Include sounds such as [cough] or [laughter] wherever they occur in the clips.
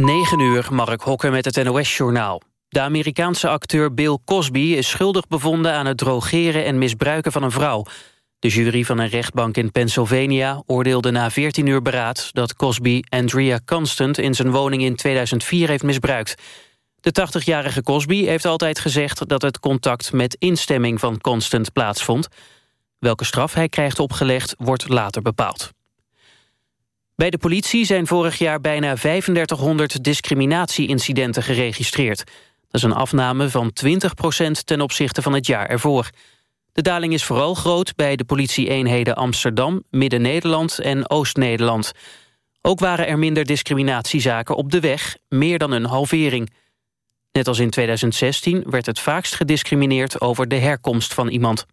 9 uur, Mark Hokker met het NOS-journaal. De Amerikaanse acteur Bill Cosby is schuldig bevonden... aan het drogeren en misbruiken van een vrouw. De jury van een rechtbank in Pennsylvania oordeelde na 14 uur beraad... dat Cosby Andrea Constant in zijn woning in 2004 heeft misbruikt. De 80-jarige Cosby heeft altijd gezegd dat het contact... met instemming van Constant plaatsvond. Welke straf hij krijgt opgelegd, wordt later bepaald. Bij de politie zijn vorig jaar bijna 3500 discriminatie-incidenten geregistreerd. Dat is een afname van 20% ten opzichte van het jaar ervoor. De daling is vooral groot bij de politie-eenheden Amsterdam, Midden-Nederland en Oost-Nederland. Ook waren er minder discriminatiezaken op de weg, meer dan een halvering. Net als in 2016 werd het vaakst gediscrimineerd over de herkomst van iemand.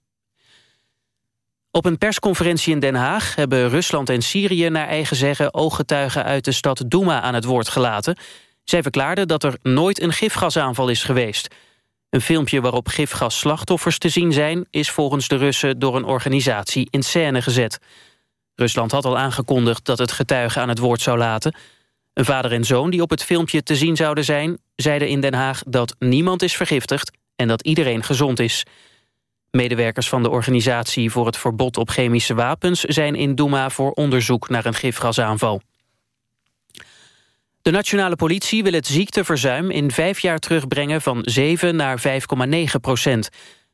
Op een persconferentie in Den Haag hebben Rusland en Syrië naar eigen zeggen ooggetuigen uit de stad Douma aan het woord gelaten. Zij verklaarden dat er nooit een gifgasaanval is geweest. Een filmpje waarop gifgasslachtoffers te zien zijn... is volgens de Russen door een organisatie in scène gezet. Rusland had al aangekondigd dat het getuigen aan het woord zou laten. Een vader en zoon die op het filmpje te zien zouden zijn... zeiden in Den Haag dat niemand is vergiftigd en dat iedereen gezond is. Medewerkers van de organisatie voor het verbod op chemische wapens... zijn in Douma voor onderzoek naar een gifgasaanval. De nationale politie wil het ziekteverzuim in vijf jaar terugbrengen... van 7 naar 5,9 procent.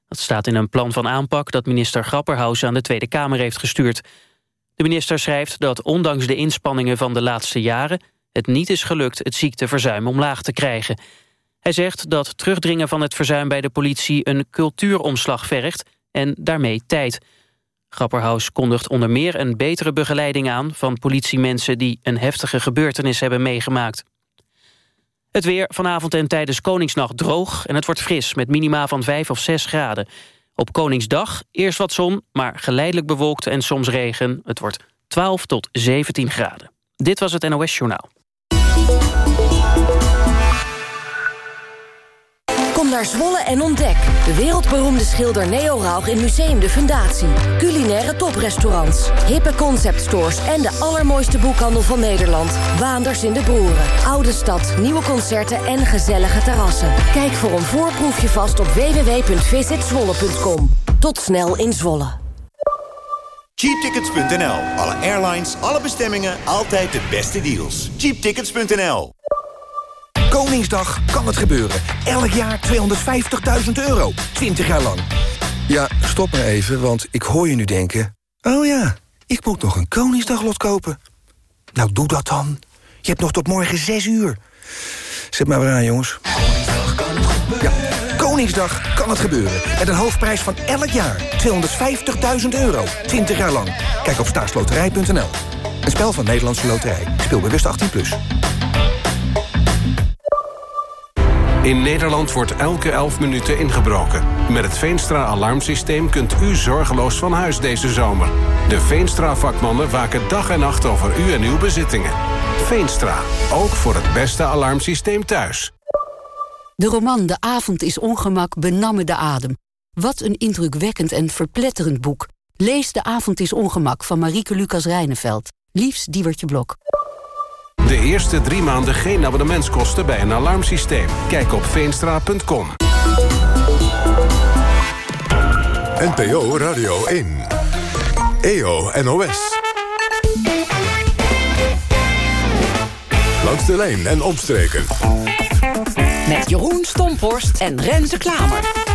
Dat staat in een plan van aanpak dat minister Grapperhaus aan de Tweede Kamer heeft gestuurd. De minister schrijft dat ondanks de inspanningen van de laatste jaren... het niet is gelukt het ziekteverzuim omlaag te krijgen... Hij zegt dat terugdringen van het verzuim bij de politie... een cultuuromslag vergt en daarmee tijd. Grapperhaus kondigt onder meer een betere begeleiding aan... van politiemensen die een heftige gebeurtenis hebben meegemaakt. Het weer vanavond en tijdens Koningsnacht droog... en het wordt fris met minima van 5 of 6 graden. Op Koningsdag eerst wat zon, maar geleidelijk bewolkt en soms regen. Het wordt 12 tot 17 graden. Dit was het NOS Journaal. Zwolle en ontdek. De wereldberoemde schilder Neo Rauch in Museum de Fundatie. Culinaire toprestaurants, hippe conceptstores... en de allermooiste boekhandel van Nederland. Waanders in de Broeren. Oude stad, nieuwe concerten en gezellige terrassen. Kijk voor een voorproefje vast op www.visitzwolle.com. Tot snel in Zwolle. Cheaptickets.nl. Alle airlines, alle bestemmingen, altijd de beste deals. Cheaptickets.nl. Koningsdag kan het gebeuren. Elk jaar 250.000 euro. 20 jaar lang. Ja, stop maar even, want ik hoor je nu denken... oh ja, ik moet nog een Koningsdaglot kopen. Nou, doe dat dan. Je hebt nog tot morgen 6 uur. Zet maar weer aan, jongens. Koningsdag kan het gebeuren. Ja, Koningsdag kan het gebeuren. Met een hoofdprijs van elk jaar 250.000 euro. 20 jaar lang. Kijk op staatsloterij.nl. Een spel van Nederlandse Loterij. Speel bewust 18+. Plus. In Nederland wordt elke 11 minuten ingebroken. Met het Veenstra-alarmsysteem kunt u zorgeloos van huis deze zomer. De Veenstra-vakmannen waken dag en nacht over u en uw bezittingen. Veenstra, ook voor het beste alarmsysteem thuis. De roman De avond is ongemak benamme de adem. Wat een indrukwekkend en verpletterend boek. Lees De avond is ongemak van Marieke Lucas Rijneveld. Liefs Diewertje Blok. De eerste drie maanden geen abonnementskosten bij een alarmsysteem. Kijk op veenstra.com. NPO Radio 1. EO NOS. Langs de lijn en omstreken. Met Jeroen Stomphorst en Renze Klamer.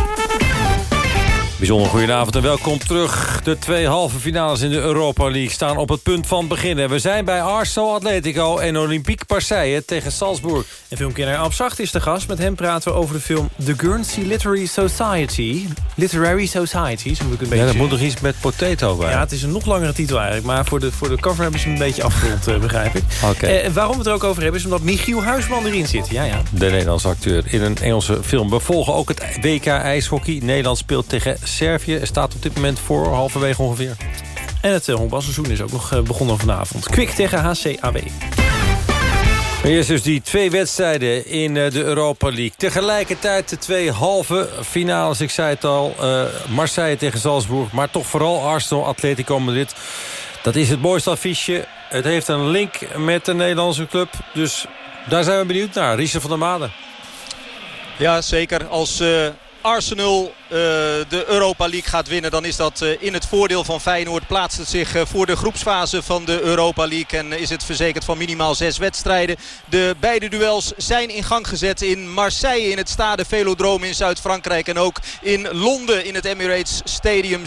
Bijzonder goedenavond en welkom terug. De twee halve finales in de Europa League staan op het punt van beginnen. We zijn bij Arsenal Atletico en Olympique Marseille tegen Salzburg. En filmkenner Abzacht is de gast. Met hem praten we over de film The Guernsey Literary Society. Literary Society, zo moet ik een beetje... Ja, dat moet nog iets met potato bij. Ja, het is een nog langere titel eigenlijk. Maar voor de, voor de cover hebben ze hem een beetje afgerond, uh, begrijp ik. Oké. Eh, waarom we het er ook over hebben is omdat Michiel Huisman erin zit. Ja, ja. De Nederlandse acteur in een Engelse film. We volgen ook het WK ijshockey. Nederland speelt tegen Servië. Er staat op dit moment voor halverwege ongeveer. En het uh, honkbalseizoen is ook nog uh, begonnen vanavond. Kwik tegen HCAB. Eerst dus die twee wedstrijden in uh, de Europa League. Tegelijkertijd de twee halve finales. Ik zei het al, Marseille tegen Salzburg. Maar toch vooral Arsenal, Atletico Madrid. Dat is het mooiste affiche. Het heeft een link met de Nederlandse club. Dus Daar zijn we benieuwd naar. Richard van der Maden. Ja, zeker. Als uh, Arsenal de Europa League gaat winnen... dan is dat uh, in het voordeel van Feyenoord. Plaatst het zich uh, voor de groepsfase van de Europa League. En is het verzekerd van minimaal zes wedstrijden. De beide duels zijn in gang gezet in Marseille... in het Stade Velodrome in Zuid-Frankrijk. En ook in Londen in het Emirates Stadium.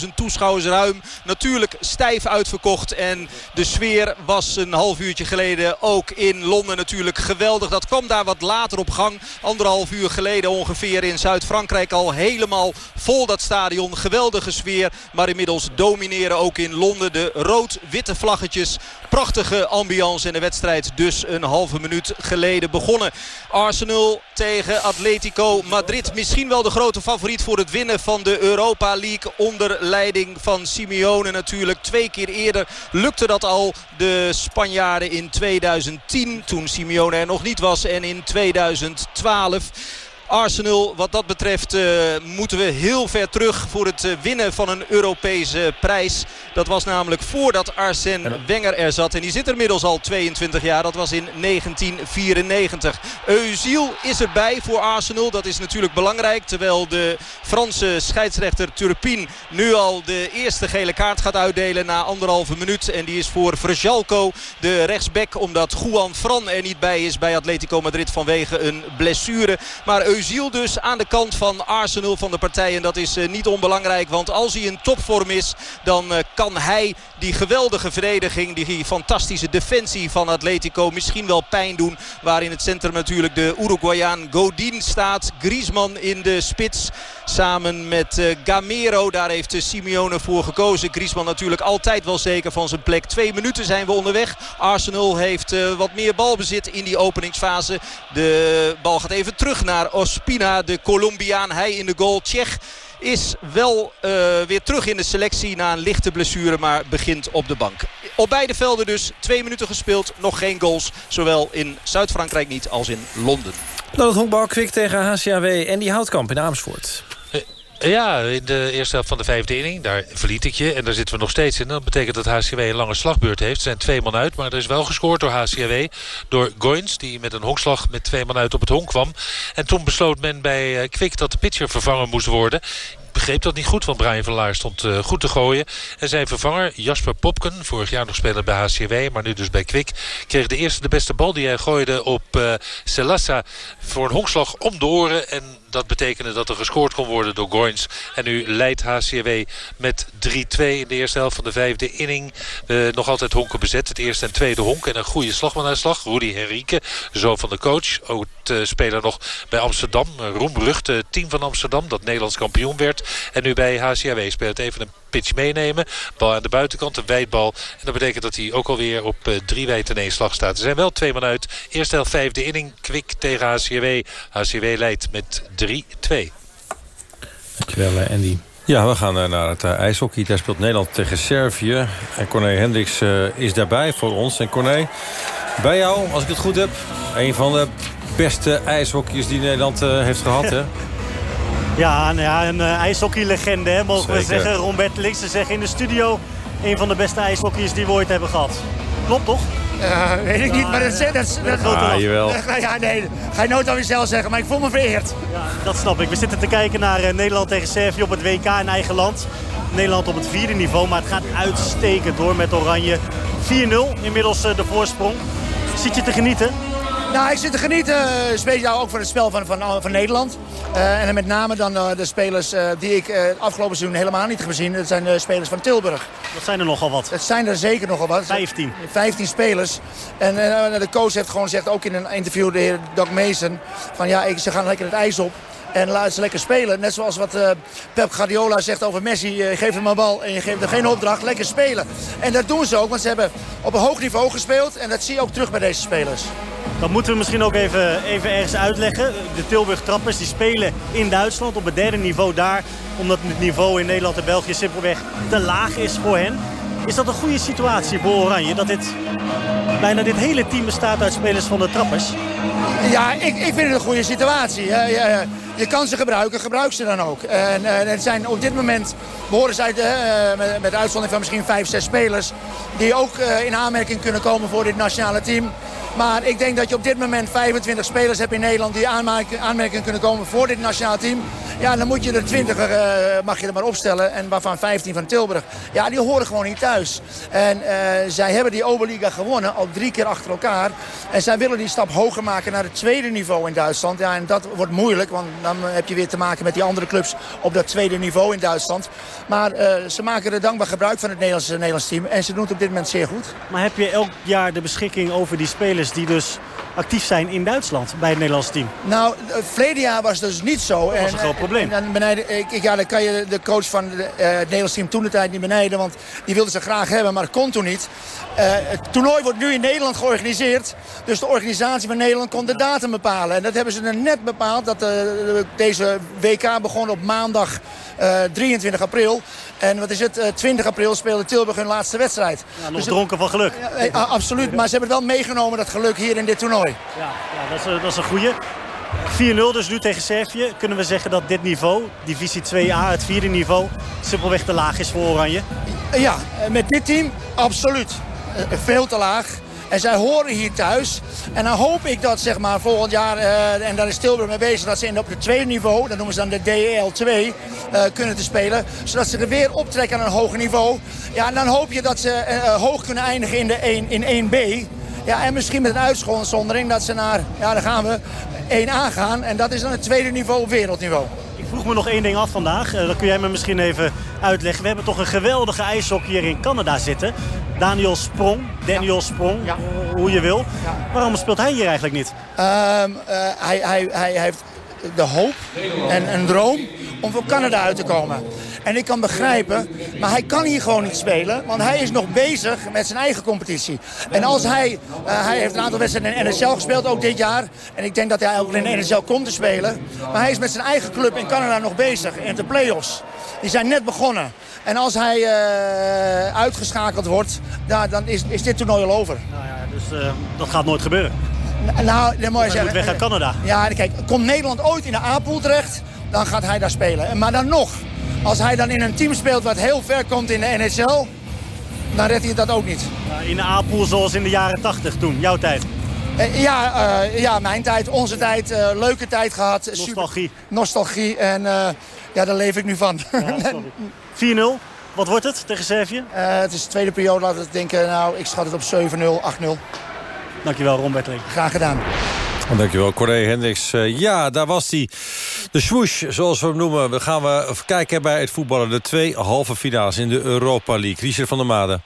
60.000 toeschouwers ruim. Natuurlijk stijf uitverkocht. En de sfeer was een half uurtje geleden ook in Londen natuurlijk geweldig. Dat kwam daar wat later op gang. Anderhalf uur geleden ongeveer in Zuid-Frankrijk al helemaal vol dat stadion. Geweldige sfeer. Maar inmiddels domineren ook in Londen de rood-witte vlaggetjes. Prachtige ambiance in de wedstrijd. Dus een halve minuut geleden begonnen. Arsenal tegen Atletico Madrid. Misschien wel de grote favoriet voor het winnen van de Europa League. Onder leiding van Simeone natuurlijk. Twee keer eerder lukte dat al. De Spanjaarden in 2010 toen Simeone er nog niet was. En in 2012... Arsenal wat dat betreft uh, moeten we heel ver terug voor het uh, winnen van een Europese prijs. Dat was namelijk voordat Arsène Wenger er zat. En die zit er inmiddels al 22 jaar. Dat was in 1994. Eusiel is erbij voor Arsenal. Dat is natuurlijk belangrijk. Terwijl de Franse scheidsrechter Turpin nu al de eerste gele kaart gaat uitdelen na anderhalve minuut. En die is voor Vrjalko de rechtsback. Omdat Juan Fran er niet bij is bij Atletico Madrid vanwege een blessure. Maar Eusiel dus aan de kant van Arsenal van de partij. En dat is uh, niet onbelangrijk. Want als hij in topvorm is dan uh, kan hij die geweldige verdediging. Die fantastische defensie van Atletico misschien wel pijn doen. Waar in het centrum natuurlijk de Uruguayaan Godin staat. Griezmann in de spits. Samen met uh, Gamero. Daar heeft Simeone voor gekozen. Griezmann natuurlijk altijd wel zeker van zijn plek. Twee minuten zijn we onderweg. Arsenal heeft uh, wat meer balbezit in die openingsfase. De bal gaat even terug naar Ospina. De Colombiaan. Hij in de goal. Tsjech is wel weer terug in de selectie na een lichte blessure. Maar begint op de bank. Op beide velden dus. Twee minuten gespeeld. Nog geen goals. Zowel in Zuid-Frankrijk niet als in Londen. Dan het tegen HCAW en die houtkamp in Amersfoort. Ja, in de eerste helft van de vijfde inning. Daar verliet ik je. En daar zitten we nog steeds in. Dat betekent dat HCW een lange slagbeurt heeft. Er zijn twee man uit. Maar er is wel gescoord door HCW. Door Goins. Die met een honkslag met twee man uit op het honk kwam. En toen besloot men bij Kwik dat de pitcher vervangen moest worden begreep dat niet goed, want Brian van Laar stond uh, goed te gooien. En zijn vervanger Jasper Popken, vorig jaar nog speler bij HCW, maar nu dus bij Kwik, kreeg de eerste de beste bal die hij gooide op uh, Selassa voor een honkslag om. En dat betekende dat er gescoord kon worden door Goins. En nu leidt HCW met 3-2 in de eerste helft van de vijfde inning. Uh, nog altijd honken bezet. Het eerste en tweede honk. En een goede slagmanuitslag. Rudy Henrique, zoon van de coach. Ook speler nog bij Amsterdam. Roemrucht, team van Amsterdam. Dat Nederlands kampioen werd. En nu bij HCW speelt even een pitch meenemen. Bal aan de buitenkant, een wijdbal. En dat betekent dat hij ook alweer op uh, drie wijd in slag staat. Er zijn wel twee man uit. Eerste helft vijfde inning. Kwik tegen HCW. HCW leidt met 3-2. Dankjewel Andy. Ja, we gaan naar het ijshockey. Daar speelt Nederland tegen Servië. En Corné Hendricks is daarbij voor ons. En Corné, bij jou, als ik het goed heb... een van de beste ijshockeyers die Nederland heeft gehad, hè? [laughs] Ja, nou ja een uh, ijshockeylegende, hè, mogen Zeker. we zeggen. Ron Bertelix, ze zeggen in de studio... een van de beste ijshockeyers die we ooit hebben gehad. Klopt toch? Uh, weet ik niet, maar dat, dat, dat, dat ah, jawel. Ja, nee, ga je nooit aan jezelf zeggen, maar ik voel me vereerd. Ja, dat snap ik. We zitten te kijken naar uh, Nederland tegen Servië op het WK in eigen land. Nederland op het vierde niveau, maar het gaat uitstekend hoor met Oranje. 4-0, inmiddels uh, de voorsprong. Zit je te genieten? Nou, ik zit te genieten, speciaal ook van het spel van, van, van Nederland. Uh, en met name dan uh, de spelers uh, die ik het afgelopen seizoen helemaal niet heb gezien. Dat zijn de spelers van Tilburg. Dat zijn er nogal wat. Dat zijn er zeker nogal wat. 15. 15 spelers. En de coach heeft gewoon gezegd, ook in een interview, de heer Doc Mason... van ja, ik, ze gaan lekker het ijs op. En laat ze lekker spelen. Net zoals wat uh, Pep Guardiola zegt over Messi. Je geeft hem een bal en je geeft hem geen opdracht. Lekker spelen. En dat doen ze ook. Want ze hebben op een hoog niveau gespeeld. En dat zie je ook terug bij deze spelers. Dat moeten we misschien ook even, even ergens uitleggen. De Tilburg Trappers die spelen in Duitsland op het derde niveau daar. Omdat het niveau in Nederland en België simpelweg te laag is voor hen. Is dat een goede situatie voor Oranje? Dat dit, bijna dit hele team bestaat uit spelers van de Trappers? Ja, ik, ik vind het een goede situatie. Je, je, kan ze gebruiken, gebruik ze dan ook. En, en het zijn op dit moment behoren zij uh, met, uitzondering van misschien vijf, zes spelers... die ook in aanmerking kunnen komen voor dit nationale team. Maar ik denk dat je op dit moment 25 spelers hebt in Nederland... die aanmerking kunnen komen voor dit nationaal team. Ja, dan moet je er 20 uh, mag je er maar opstellen. En waarvan 15 van Tilburg. Ja, die horen gewoon niet thuis. En uh, zij hebben die Oberliga gewonnen al drie keer achter elkaar. En zij willen die stap hoger maken naar het tweede niveau in Duitsland. Ja, en dat wordt moeilijk, want dan heb je weer te maken met die andere clubs op dat tweede niveau in Duitsland. Maar uh, ze maken er dankbaar gebruik van het Nederlandse, Nederlands team. En ze doen het op dit moment zeer goed. Maar heb je elk jaar de beschikking over die spelers die dus actief zijn in Duitsland bij het Nederlandse team? Nou, het verleden jaar was dat dus niet zo. Dat was een groot probleem. En dan benijden, ik, ja, dan kan je de coach van de, uh, het Nederlands team toen de tijd niet benijden. Want die wilde ze graag hebben, maar dat kon toen niet. Uh, het toernooi wordt nu in Nederland georganiseerd. Dus de organisatie van Nederland kon de datum bepalen. En dat hebben ze er net bepaald. Dat uh, deze WK begon op maandag 23 april. En wat is het? 20 april speelde Tilburg hun laatste wedstrijd. Ja, nog dus dronken van geluk. Ja, absoluut, maar ze hebben wel meegenomen, dat geluk hier in dit toernooi. Ja, ja dat, is, dat is een goeie. 4-0 dus nu tegen Servië. Kunnen we zeggen dat dit niveau, divisie 2A, het vierde niveau, simpelweg te laag is voor Oranje? Ja, met dit team absoluut. Veel te laag. En zij horen hier thuis. En dan hoop ik dat zeg maar, volgend jaar, uh, en daar is Tilburg mee bezig... dat ze in op het tweede niveau, dat noemen ze dan de DEL2, uh, kunnen te spelen. Zodat ze er weer optrekken aan een hoger niveau. Ja, en dan hoop je dat ze uh, hoog kunnen eindigen in, de 1, in 1B. Ja, en misschien met een uitzondering dat ze naar, ja, dan gaan we 1A gaan. En dat is dan het tweede niveau, wereldniveau. Vroeg me nog één ding af vandaag. Uh, dat kun jij me misschien even uitleggen. We hebben toch een geweldige ijshockey hier in Canada zitten. Daniel Sprong. Daniel ja. Sprong, ja. hoe je wil. Ja. Waarom speelt hij hier eigenlijk niet? Um, uh, hij, hij, hij heeft de hoop en een droom om voor Canada uit te komen. En ik kan begrijpen, maar hij kan hier gewoon niet spelen. Want hij is nog bezig met zijn eigen competitie. En als hij, uh, hij heeft een aantal wedstrijden in NSL gespeeld, ook dit jaar. En ik denk dat hij ook in de NSL komt te spelen. Maar hij is met zijn eigen club in Canada nog bezig. In de play-offs. Die zijn net begonnen. En als hij uh, uitgeschakeld wordt, nou, dan is, is dit toernooi al over. Nou ja, dus uh, dat gaat nooit gebeuren. Nou, dan moet je zeggen. weg naar Canada. Ja, kijk, komt Nederland ooit in de A-pool terecht, dan gaat hij daar spelen. Maar dan nog, als hij dan in een team speelt wat heel ver komt in de NSL, dan redt hij dat ook niet. In de A-pool zoals in de jaren 80 toen, jouw tijd? Ja, uh, ja, mijn tijd, onze tijd, uh, leuke tijd gehad. Nostalgie. Super, nostalgie en uh, ja, daar leef ik nu van. Ja, 4-0, [laughs] wat wordt het tegen Servië? het is de tweede periode, laten we denken, nou, ik schat het op 7-0, 8-0. Dankjewel, Ron Berteling. Graag gedaan. Dankjewel, Corné Hendricks. Uh, ja, daar was hij. De swoosh, zoals we hem noemen. We gaan we kijken bij het voetballen. De twee halve finales in de Europa League. Richard van der Made.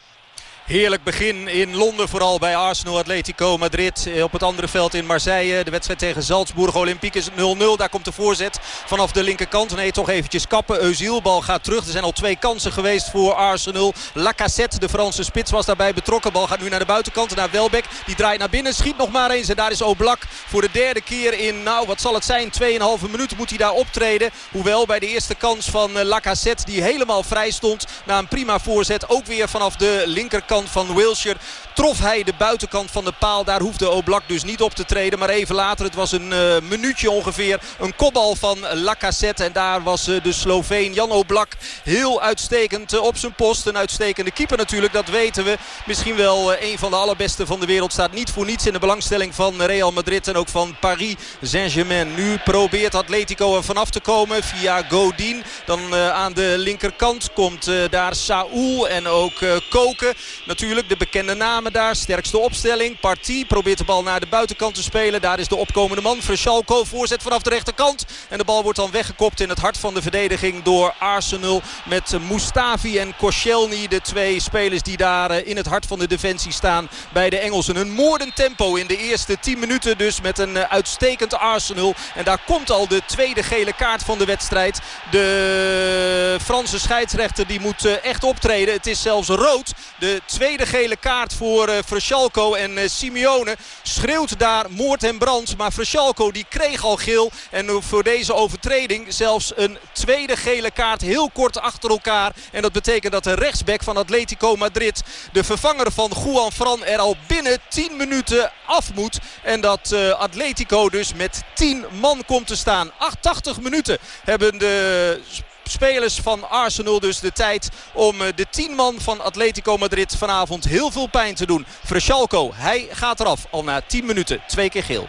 Heerlijk begin in Londen, vooral bij Arsenal, Atletico Madrid. Eh, op het andere veld in Marseille. De wedstrijd tegen Salzburg Olympique is 0-0. Daar komt de voorzet vanaf de linkerkant. Nee, toch eventjes kappen. Eusiel, bal gaat terug. Er zijn al twee kansen geweest voor Arsenal. Lacassette, de Franse spits, was daarbij betrokken. Bal gaat nu naar de buitenkant, naar Welbeck. Die draait naar binnen, schiet nog maar eens. En daar is Oblak voor de derde keer in, nou wat zal het zijn, 2,5 minuut moet hij daar optreden. Hoewel bij de eerste kans van eh, Lacassette, die helemaal vrij stond. Na een prima voorzet, ook weer vanaf de linkerkant van Wilshire trof hij de buitenkant van de paal. Daar hoefde Oblak dus niet op te treden. Maar even later, het was een uh, minuutje ongeveer, een kopbal van Lacazette. En daar was uh, de Sloveen Jan Oblak heel uitstekend uh, op zijn post. Een uitstekende keeper natuurlijk, dat weten we. Misschien wel een van de allerbeste van de wereld. Staat niet voor niets in de belangstelling van Real Madrid en ook van Paris Saint-Germain. Nu probeert Atletico er vanaf te komen via Godin. Dan aan de linkerkant komt daar Saúl en ook Koken. Natuurlijk de bekende namen daar. Sterkste opstelling. Partie probeert de bal naar de buitenkant te spelen. Daar is de opkomende man. Verschalko voorzet vanaf de rechterkant. En de bal wordt dan weggekopt in het hart van de verdediging door Arsenal. Met Mustafi en Koscielny. De twee spelers die daar eh, in het hart van de defensie staan bij de Engelsen. Een moordend tempo in de eerste 10 minuten dus met een eh, uitstekend Arsenal. En daar komt al de tweede gele kaart van de wedstrijd. De Franse scheidsrechter die moet eh, echt optreden. Het is zelfs rood. De tweede gele kaart voor uh, en uh, Simeone schreeuwt daar moord en brand. Maar Frachalco die kreeg al geel. En uh, voor deze overtreding zelfs een tweede gele kaart heel kort achter elkaar. En dat betekent dat de rechtsback van Atletico Madrid, de vervanger van Juan Fran, er al binnen 10 minuten af moet. En dat Atletico dus met 10 man komt te staan. 88 minuten hebben de spelers van Arsenal dus de tijd om de tien man van Atletico Madrid vanavond heel veel pijn te doen. Freshalco, hij gaat eraf al na 10 minuten. Twee keer geel.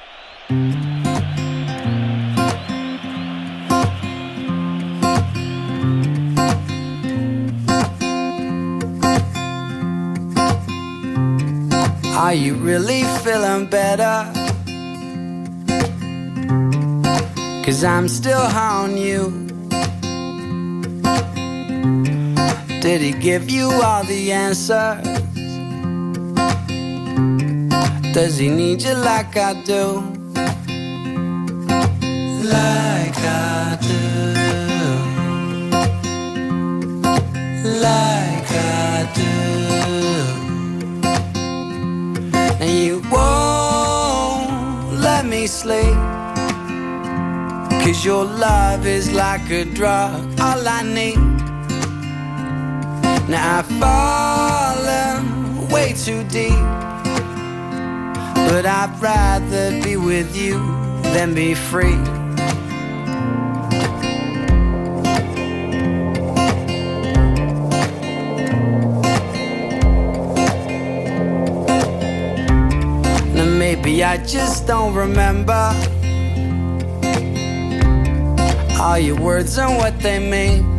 Are you really feeling better? Cause I'm still on you. Did he give you all the answers? Does he need you like I do? Like I do. Like I do. And you won't let me sleep. Cause your love is like a drug, all I need. Now I've fallen way too deep. But I'd rather be with you than be free. Now maybe I just don't remember all your words and what they mean.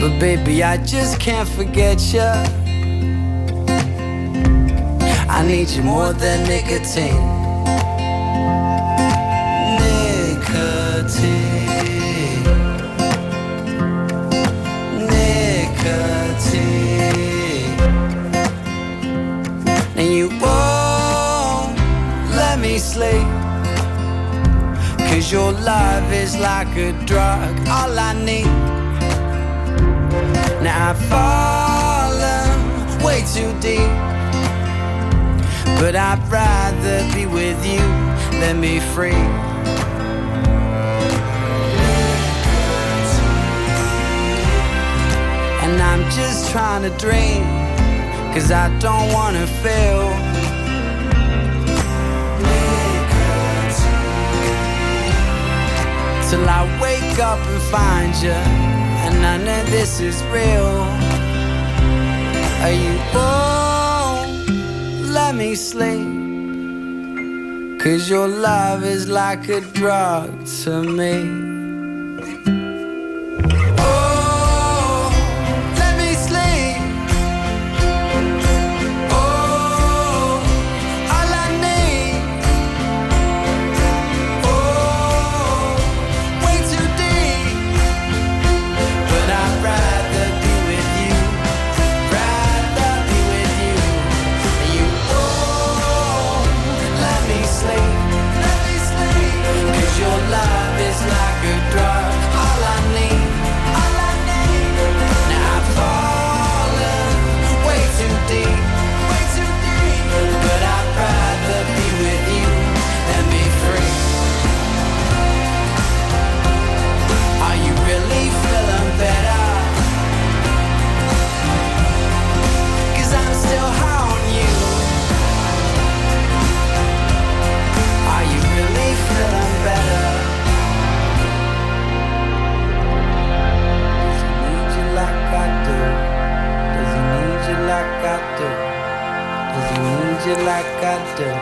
But baby, I just can't forget you. I need you more than nicotine. Nicotine. Nicotine. And you won't let me sleep. Cause your love is like a drug, all I need. But I'd rather be with you than be free. And I'm just trying to dream, cause I don't wanna fail. Till I wake up and find you, and I know this is real. Are you won't let me sleep? Cause your love is like a drug to me.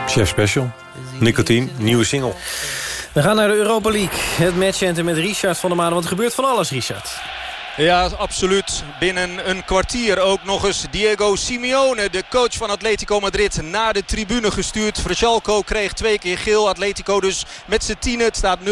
Chef Special. Nicotine, nieuwe single. We gaan naar de Europa League. Het matchcenter met Richard van der Maan. Want er gebeurt van alles, Richard. Ja, absoluut. Binnen een kwartier ook nog eens Diego Simeone, de coach van Atletico Madrid, naar de tribune gestuurd. Freixalco kreeg twee keer geel. Atletico dus met z'n tien. Het staat 0-0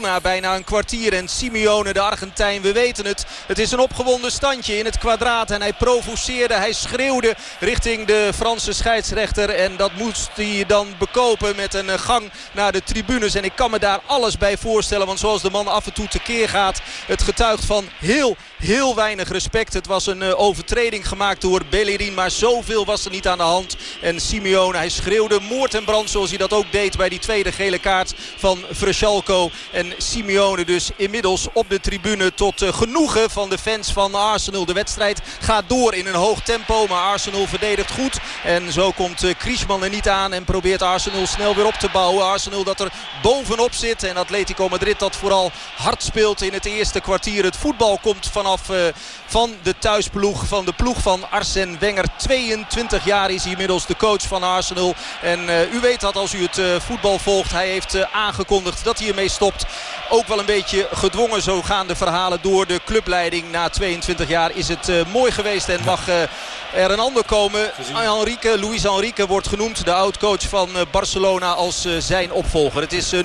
na bijna een kwartier. En Simeone, de Argentijn, we weten het. Het is een opgewonden standje in het kwadraat. En hij provoceerde, hij schreeuwde richting de Franse scheidsrechter. En dat moest hij dan bekopen met een gang naar de tribunes. En ik kan me daar alles bij voorstellen. Want zoals de man af en toe tekeer gaat, het getuigt van heel heel weinig respect. Het was een overtreding gemaakt door Bellerin. Maar zoveel was er niet aan de hand. En Simeone, hij schreeuwde moord en brand zoals hij dat ook deed bij die tweede gele kaart van Vrschalko. En Simeone dus inmiddels op de tribune tot genoegen van de fans van Arsenal. De wedstrijd gaat door in een hoog tempo. Maar Arsenal verdedigt goed. En zo komt Kriesman er niet aan en probeert Arsenal snel weer op te bouwen. Arsenal dat er bovenop zit. En Atletico Madrid dat vooral hard speelt in het eerste kwartier. Het voetbal komt vanaf uh, van de thuisploeg. Van de ploeg van Arsène Wenger. 22 jaar is hij inmiddels de coach van Arsenal. En uh, u weet dat als u het uh, voetbal volgt. Hij heeft aangekondigd dat hij ermee stopt. Ook wel een beetje gedwongen. Zo gaan de verhalen door de clubleiding. Na 22 jaar is het mooi geweest. En mag er een ander komen. Enrique, Luis Enrique wordt genoemd. De oud-coach van Barcelona als zijn opvolger. Het is 0-0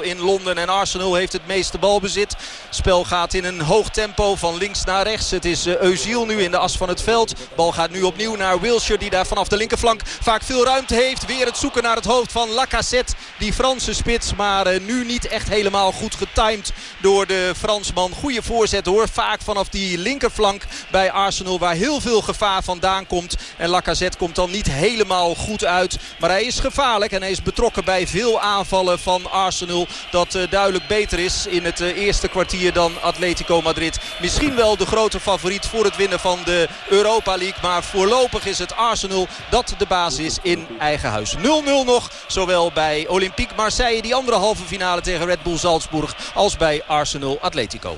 in Londen en Arsenal heeft het meeste balbezit. Het spel gaat in een hoog tempo van links naar rechts. Het is uh, Eusiel nu in de as van het veld. Bal gaat nu opnieuw naar Wilshire die daar vanaf de linkerflank vaak veel ruimte heeft. Weer het zoeken naar het hoofd van Lacassette. Die Franse spits. Maar uh, nu niet echt helemaal goed getimed door de Fransman. Goede voorzet hoor. Vaak vanaf die linkerflank bij Arsenal waar heel veel gevaar vandaan komt. En Lacazette komt dan niet helemaal goed uit. Maar hij is gevaarlijk en hij is betrokken bij veel aanvallen van Arsenal. Dat uh, duidelijk beter is in het eerste kwartier dan Atletico Madrid. Misschien wel de grote favoriet voor het winnen van de Europa League. Maar voorlopig is het Arsenal dat de baas is in eigen huis. 0-0 nog, zowel bij Olympique Marseille die andere halve finale tegen Red Bull Salzburg... als bij Arsenal Atletico.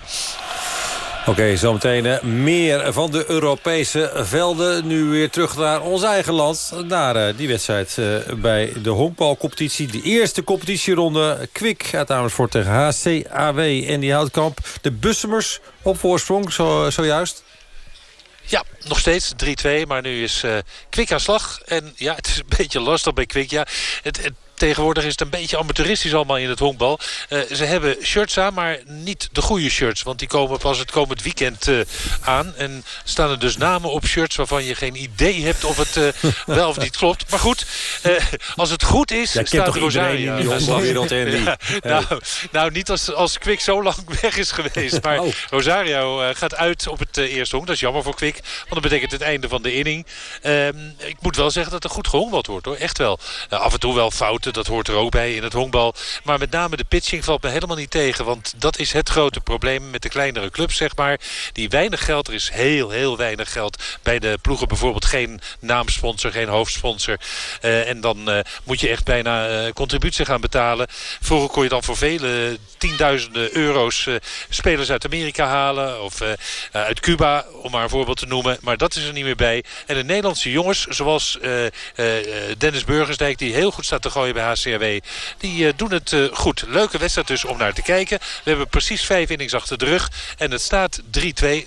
Oké, okay, zometeen meer van de Europese velden. Nu weer terug naar ons eigen land. Naar uh, die wedstrijd uh, bij de honkbalcompetitie. De eerste competitieronde. Kwik uit Amersfoort tegen HCAW en die Houtkamp. De Bussemers op voorsprong, zo, zojuist. Ja, nog steeds 3-2, maar nu is uh, Kwik aan slag. En ja, het is een [laughs] beetje lastig bij Kwik. Ja, het Tegenwoordig is het een beetje amateuristisch allemaal in het honkbal. Uh, ze hebben shirts aan, maar niet de goede shirts. Want die komen pas het komend weekend uh, aan. En staan er dus namen op shirts waarvan je geen idee hebt of het uh, wel of niet klopt. Maar goed, als het goed is, ja, staat toch Rosario. in die. Ja, nou, nou, niet als, als Kwik zo lang [laughs] weg is geweest. Maar oh. Rosario gaat uit op het eerste honk. Dat is jammer voor Kwik, want dat betekent het einde van de inning. Ehm, ik moet wel zeggen dat er goed gehongeld wordt, hoor. Echt wel. af en toe wel dat hoort er ook bij in het honkbal. Maar met name de pitching valt me helemaal niet tegen. Want dat is het grote probleem met de kleinere clubs, zeg maar. Die weinig geld, er is heel, heel weinig geld. Bij de ploegen bijvoorbeeld geen naamsponsor, geen hoofdsponsor. Uh, en dan uh, moet je echt bijna uh, contributie gaan betalen. Vroeger kon je dan voor vele tienduizenden euro's spelers uit Amerika halen. Of uit Cuba, om maar een voorbeeld te noemen. Maar dat is er niet meer bij. En de Nederlandse jongens, zoals Dennis Burgersdijk... die heel goed staat te gooien bij HCRW. Die uh, doen het uh, goed. Leuke wedstrijd dus om naar te kijken. We hebben precies vijf innings achter de rug. En het staat 3-2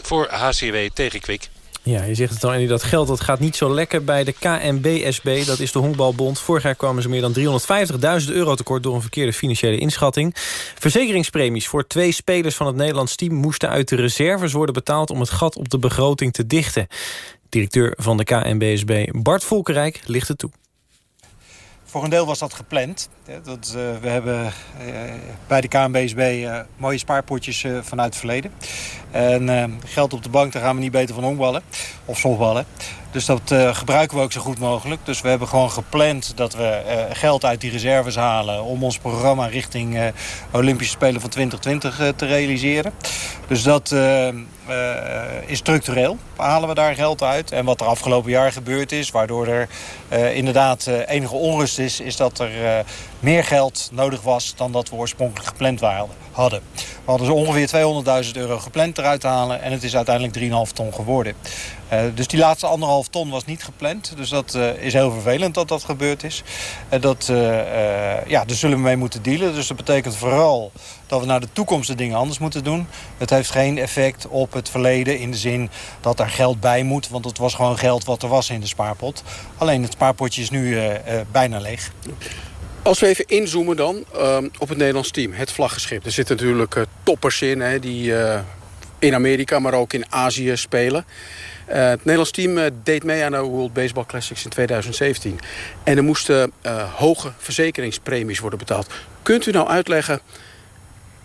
voor HCRW tegen Kwik. Ja, je zegt het al, Andy, dat geld dat gaat niet zo lekker bij de KNBSB. Dat is de honkbalbond. Vorig jaar kwamen ze meer dan 350.000 euro tekort... door een verkeerde financiële inschatting. Verzekeringspremies voor twee spelers van het Nederlands team... moesten uit de reserves worden betaald om het gat op de begroting te dichten. Directeur van de KNBSB, Bart Volkerijk, ligt het toe. Voor een deel was dat gepland. Dat, uh, we hebben uh, bij de KNBSB uh, mooie spaarpotjes vanuit het verleden. En geld op de bank, daar gaan we niet beter van omballen. Of softballen. Dus dat gebruiken we ook zo goed mogelijk. Dus we hebben gewoon gepland dat we geld uit die reserves halen... om ons programma richting Olympische Spelen van 2020 te realiseren. Dus dat is structureel. Halen we daar geld uit. En wat er afgelopen jaar gebeurd is... waardoor er inderdaad enige onrust is... is dat er meer geld nodig was dan dat we oorspronkelijk gepland waren, hadden. We hadden zo ongeveer 200.000 euro gepland eruit te halen en het is uiteindelijk 3,5 ton geworden. Uh, dus die laatste anderhalf ton was niet gepland. Dus dat uh, is heel vervelend dat dat gebeurd is. Uh, dat, ja, daar zullen we mee moeten dealen. Dus dat betekent vooral dat we naar de toekomst de dingen anders moeten doen. Het heeft geen effect op het verleden in de zin dat er geld bij moet. Want het was gewoon geld wat er was in de spaarpot. Alleen het spaarpotje is nu bijna leeg. Als we even inzoomen dan uh, op het Nederlands team, het vlaggenschip. Er zitten natuurlijk uh, toppers in hè, die uh, in Amerika, maar ook in Azië spelen. Uh, het Nederlands team deed mee aan de World Baseball Classics in 2017. En er moesten hoge verzekeringspremies worden betaald. Kunt u nou uitleggen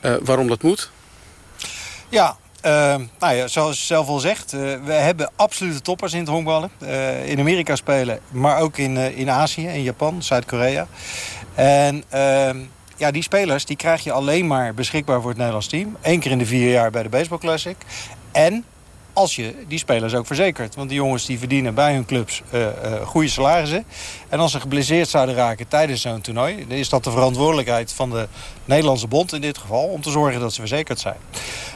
waarom dat moet? Ja, eh, nou ja, zoals je zelf al zegt, eh, we hebben absolute toppers in het honkballen. Eh, in Amerika spelen, maar ook in, eh, in Azië, in Japan, Zuid-Korea. En ehm, ja, die spelers die krijg je alleen maar beschikbaar voor het Nederlands team. Eén keer in de vier jaar bij de Baseball Classic. En als je die spelers ook verzekert. Want die jongens die verdienen bij hun clubs eh, eh, goede salarissen. En als ze geblesseerd zouden raken tijdens zo'n toernooi... dan is dat de verantwoordelijkheid van de Nederlandse bond in dit geval... om te zorgen dat ze verzekerd zijn.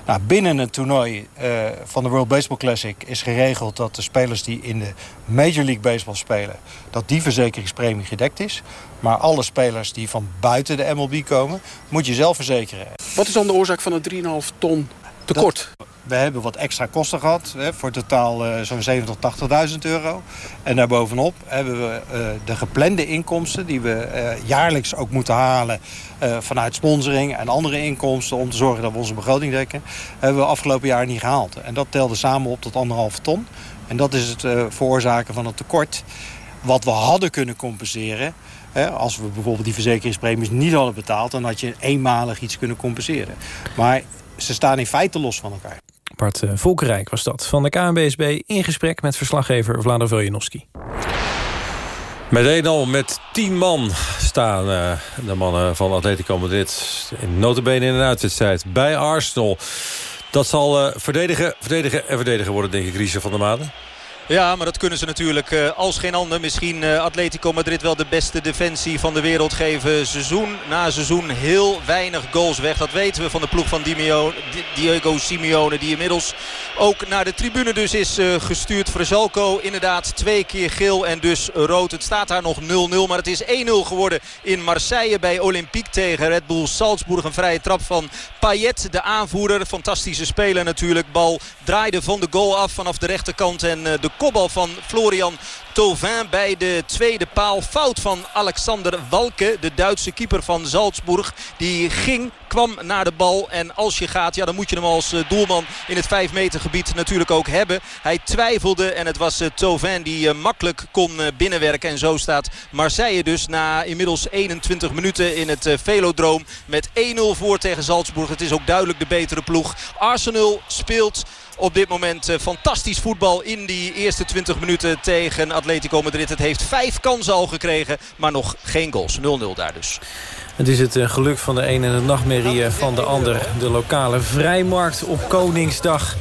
Nou, binnen een toernooi eh, van de World Baseball Classic is geregeld... dat de spelers die in de Major League Baseball spelen... dat die verzekeringspremie gedekt is. Maar alle spelers die van buiten de MLB komen... moet je zelf verzekeren. Wat is dan de oorzaak van het 3,5 ton tekort? We hebben wat extra kosten gehad. Hè, voor totaal eh, zo'n 70.000, 80.000 euro. En daarbovenop hebben we eh, de geplande inkomsten... die we eh, jaarlijks ook moeten halen vanuit sponsoring en andere inkomsten... om te zorgen dat we onze begroting dekken... hebben we afgelopen jaar niet gehaald. En dat telde samen op tot anderhalve ton. En dat is het veroorzaken van het tekort. Wat we hadden kunnen compenseren... Als we bijvoorbeeld die verzekeringspremies niet hadden betaald... dan had je eenmalig iets kunnen compenseren. Maar ze staan in feite los van elkaar. Bart eh, Volkerijk was dat van de KNBSB in gesprek met verslaggever Vlado Veljanowski. Meteen al met tien man staan eh, de mannen van Atletico Madrid... in notabene in een uitwedstrijd bij Arsenal. Dat zal eh, verdedigen, verdedigen en verdedigen worden, denk ik, Richard van der Maden. Ja, maar dat kunnen ze natuurlijk eh, als geen ander. Misschien eh, Atletico Madrid wel de beste defensie van de wereld geven. Seizoen na seizoen heel weinig goals weg. Dat weten we van de ploeg van Diego Simeone. Die inmiddels ook naar de tribune dus is eh, gestuurd. Verzelco inderdaad twee keer geel en dus rood. Het staat daar nog 0-0. Maar het is 1-0 geworden in Marseille bij Olympique tegen Red Bull Salzburg. Een vrije trap van Payet, de aanvoerder. Fantastische speler natuurlijk. Bal draaide van de goal af vanaf de rechterkant. En de kopbal van Florian Thauvin bij de tweede paal. Fout van Alexander Walke, de Duitse keeper van Salzburg. Die ging, kwam naar de bal. En als je gaat, ja, dan moet je hem als eh, doelman in het 5 meter gebied natuurlijk ook hebben. Hij twijfelde en het was eh, Thauvin die eh, makkelijk kon binnenwerken. En zo staat Marseille dus na inmiddels 21 minuten in het Velodroom met 1-0 voor tegen Salzburg. Het is ook duidelijk de betere ploeg. Arsenal speelt op dit moment eh, fantastisch voetbal in die eerste 20 minuten tegen Atletico Madrid. Het heeft vijf kansen al gekregen, maar nog geen goals. 0-0 daar dus. Het is het eh, geluk van de een en de nachtmerrie eh, van de ander. De lokale vrijmarkt op Koningsdag.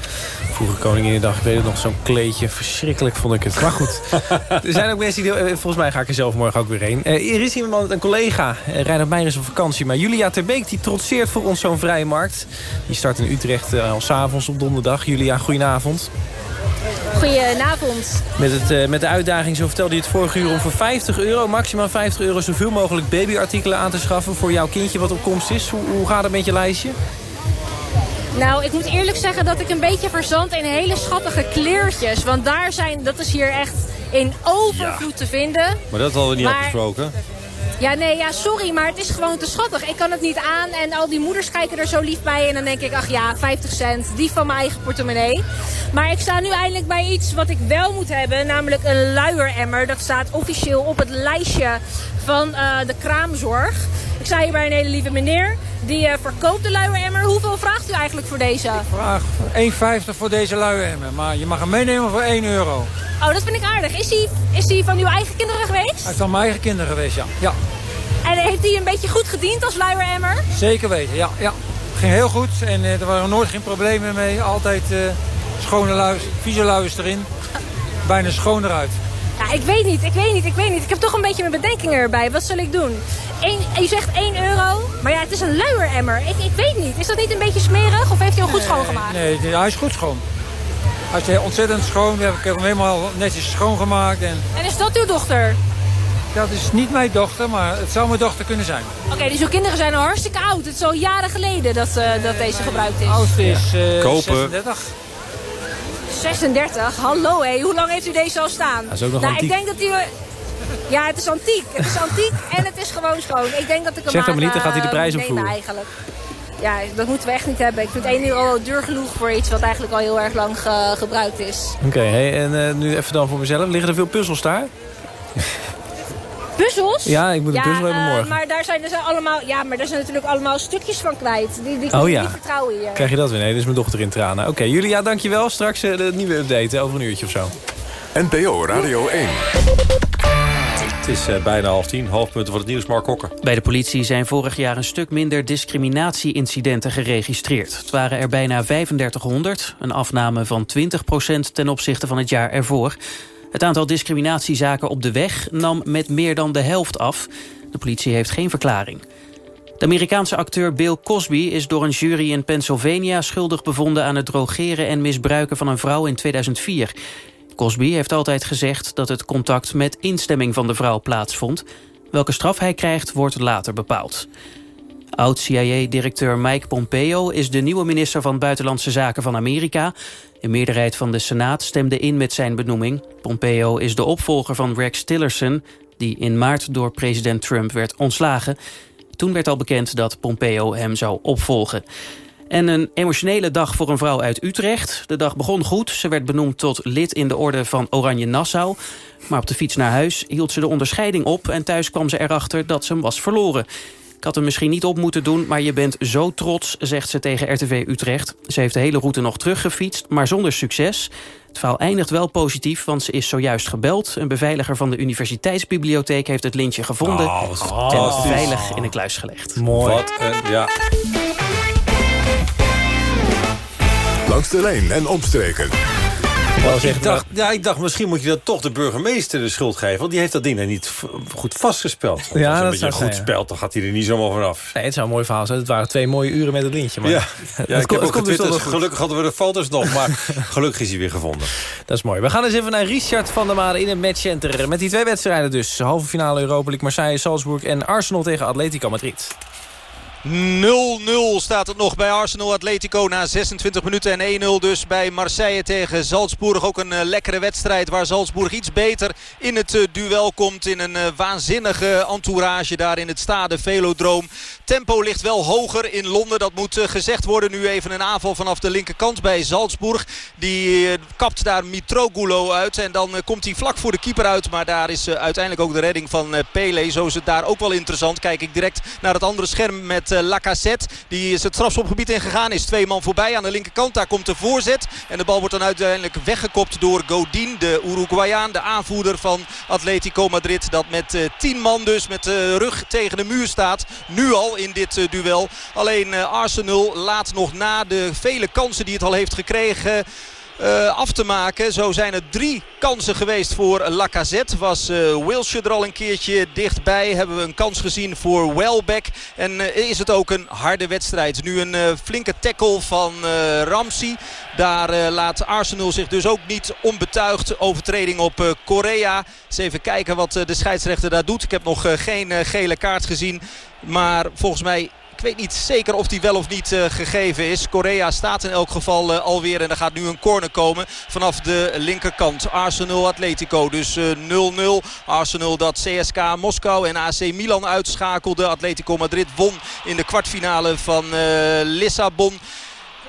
Vroeger Koninginnedag, ik weet het nog, zo'n kleedje. Verschrikkelijk vond ik het. Maar goed, [laughs] er zijn ook mensen die... eh, Volgens mij ga ik er zelf morgen ook weer heen. Er is iemand, een collega, Reinhard Meijer is op vakantie. Maar Julia Terbeek, die trotseert voor ons zo'n vrijmarkt. Die start in Utrecht al s'avonds op donderdag. Julia, goedenavond. Goedenavond. Met, het, eh, met de uitdaging, zo vertelde je het vorige uur... om voor 50 euro, maximaal 50 euro... zoveel mogelijk babyartikelen aan te schaffen... voor jouw kindje wat op komst is. Hoe, hoe gaat het met je lijstje? Nou, ik moet eerlijk zeggen dat ik een beetje verzand in hele schattige kleertjes. Want daar zijn, dat is hier echt in overvloed te vinden. Maar dat hadden we niet Maar- afgesproken. Ja, nee, ja, sorry, maar het is gewoon te schattig. Ik kan het niet aan en al die moeders kijken er zo lief bij. En dan denk ik, ach ja, 50 cent, die van mijn eigen portemonnee. Maar ik sta nu eindelijk bij iets wat ik wel moet hebben. Namelijk een luieremmer. Dat staat officieel op het lijstje van eh, de kraamzorg. Ik sta hier bij een hele lieve meneer. Die eh, verkoopt de luieremmer. Hoeveel vraagt u eigenlijk voor deze? Vraag 1,50 voor deze luieremmer. Maar je mag hem meenemen voor 1 euro. Oh, dat vind ik aardig. Is hij is die van uw eigen kinderen geweest? Hij is van mijn eigen kinderen geweest, ja. Ja, En heeft hij een beetje goed gediend als luieremmer? zeker weten. Ja, ja. Ging heel goed en eh, er waren nooit geen problemen mee. Altijd eh, schone luis, vieze luis erin. Bijna schoon eruit. Ja, ik weet niet, ik weet niet, ik weet niet. Ik heb toch een beetje mijn bedenkingen erbij. Wat zal ik doen? Eén, je zegt 1 euro, maar ja, het is een luieremmer. Ik, ik weet niet. Is dat niet een beetje smerig of heeft hij hem goed schoongemaakt? Nee, nee, hij is goed schoon. Hij is eh, ontzettend schoon. We hebben- Ik heb hem helemaal netjes schoongemaakt. En En is dat uw dochter? dat is niet mijn dochter, maar het zou mijn dochter kunnen zijn. Oké, dus uw kinderen zijn al hartstikke oud. Het is al jaren geleden dat, eh, dat deze gebruikt is. Oudste is eh, Kopen. 36. 36? Hallo hé, hoe lang heeft u deze al staan? Hij is ook nog nou, antiek. ik denk dat u... Ja, het is antiek. Het is antiek [laughs] en het is gewoon schoon. Ik denk dat ik hem Zeg dat maar niet, dan gaat hij de eh, prijs opvoeren. eigenlijk. Ja, dat moeten we echt niet hebben. Ik vind 1 euro duur genoeg voor iets wat eigenlijk al heel erg lang ge- gebruikt is. Oké, hey, en eh, nu even dan voor mezelf. Liggen er veel puzzels daar? Puzzels? Ja, ik moet een puzzel hebben eh, morgen. maar daar zijn, er zijn allemaal, ja, maar daar zijn natuurlijk allemaal stukjes van kwijt. Die, die Oh je ja. vertrouwen hier. Krijg je dat weer? Nee, dit is mijn dochter in tranen. Oké, Julia, dankjewel. Straks eh, de nieuwe update over een uurtje of zo. NPO Radio 1. Het is eh, bijna half tien. Hoofdpunten van het nieuws, Mark Hokker. Bij de politie zijn vorig jaar een stuk minder discriminatie-incidenten geregistreerd. Het waren er bijna 3500, een afname van 20% ten opzichte van het jaar ervoor. Het aantal discriminatiezaken op de weg nam met meer dan de helft af. De politie heeft geen verklaring. De Amerikaanse acteur Bill Cosby is door een jury in Pennsylvania... schuldig bevonden aan het drogeren en misbruiken van een vrouw in 2004. Cosby heeft altijd gezegd dat het contact met instemming van de vrouw plaatsvond. Welke straf hij krijgt, wordt later bepaald. Oud-CIA-directeur Mike Pompeo is de nieuwe minister van Buitenlandse Zaken van Amerika. Een meerderheid van de Senaat stemde in met zijn benoeming. Pompeo is de opvolger van Rex Tillerson... die in maart door president Trump werd ontslagen. Toen werd al bekend dat Pompeo hem zou opvolgen. En een emotionele dag voor een vrouw uit Utrecht. De dag begon goed. Ze werd benoemd tot lid in de orde van Oranje Nassau. Maar op de fiets naar huis hield ze de onderscheiding op... en thuis kwam ze erachter dat ze hem was verloren. Ik had hem misschien niet op moeten doen, maar je bent zo trots, zegt ze tegen RTV Utrecht. Ze heeft de hele route nog teruggefietst, maar zonder succes. Het verhaal eindigt wel positief, want ze is zojuist gebeld. Een beveiliger van de universiteitsbibliotheek heeft het lintje gevonden... Oh, en veilig in een kluis gelegd. Mooi. Wat een, ja. Langs de lijn en omstreken. Ik dacht, ja, ik dacht, misschien moet je dat toch de burgemeester de schuld geven. Want die heeft dat ding er niet goed vastgespeld. Want Ja, als dat een beetje goed spelt, dan gaat hij er niet zomaar vanaf. Nee, het zou een mooi verhaal zijn. Het waren twee mooie uren met het lintje. Maar Ja, [laughs] ik heb ook dus. Gelukkig hadden we de foto's nog, maar [laughs] gelukkig is hij weer gevonden. Dat is mooi. We gaan eens even naar Richard van der Made in het matchcenter. Met die twee wedstrijden dus. Halve finale Europa League Marseille, Salzburg en Arsenal tegen Atletico Madrid. 0-0 staat het nog bij Arsenal Atletico na 26 minuten en 1-0 dus bij Marseille tegen Salzburg. Ook een eh, lekkere wedstrijd waar Salzburg iets beter in het eh, duel komt. In een eh, waanzinnige entourage daar in het stade Velodroom. Tempo ligt wel hoger in Londen. Dat moet gezegd worden. Nu even een aanval vanaf de linkerkant bij Salzburg. Die kapt daar Mitrogulo uit. En dan komt hij vlak voor de keeper uit. Maar daar is uiteindelijk ook de redding van Pele. Zo is het daar ook wel interessant. Kijk ik direct naar het andere scherm met eh, Lacazette. Die is het strafschopgebied ingegaan. Is twee man voorbij aan de linkerkant. Daar komt de voorzet. En de bal wordt dan uiteindelijk weggekopt door Godin. De Uruguayaan. De aanvoerder van Atletico Madrid. Dat met eh, tien man dus met de rug tegen de muur staat. Nu al in dit eh, duel. Alleen eh, Arsenal laat nog na de vele kansen die het al heeft gekregen... eh, af te maken. Zo zijn er drie kansen geweest voor Lacazette. Was Wilshere er al een keertje dichtbij. Hebben we een kans gezien voor Welbeck. En eh, is het ook een harde wedstrijd. Nu een flinke tackle van Ramsey. Daar laat Arsenal zich dus ook niet onbetuigd. Overtreding op Korea. Eens even kijken wat de scheidsrechter daar doet. Ik heb nog geen gele kaart gezien. Maar volgens mij ik weet niet zeker of die wel of niet eh, gegeven is. Korea staat in elk geval eh, alweer. En er gaat nu een corner komen vanaf de linkerkant. Arsenal Atletico dus eh, 0-0. Arsenal dat CSK Moskou en AC Milan uitschakelde. Atletico Madrid won in de kwartfinale van eh, Lissabon.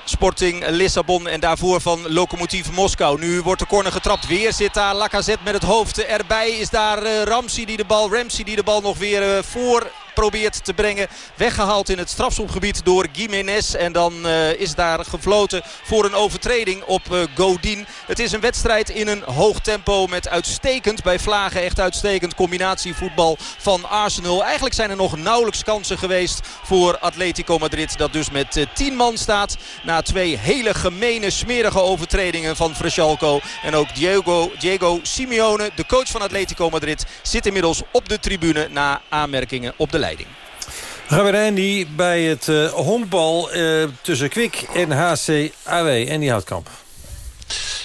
Sporting Lissabon en daarvoor van Lokomotief Moskou. Nu wordt de corner getrapt. Weer zit daar Lacazette met het hoofd erbij. Is daar eh, Ramsey die de bal, Ramsey die de bal nog weer eh, voor probeert te brengen. Weggehaald in het strafschopgebied door Gimenez. En dan eh, is daar gefloten voor een overtreding op eh, Godin. Het is een wedstrijd in een hoog tempo met uitstekend, bij Vlagen echt uitstekend combinatievoetbal van Arsenal. Eigenlijk zijn er nog nauwelijks kansen geweest voor Atletico Madrid. Dat dus met eh, 10 man staat na twee hele gemene, smerige overtredingen van Freshalco. En ook Diego, Diego Simeone, de coach van Atletico Madrid, zit inmiddels op de tribune na aanmerkingen op de leiding. Andy bij het eh, honkbal eh, tussen Kwik en HC AW. Andy Houtkamp.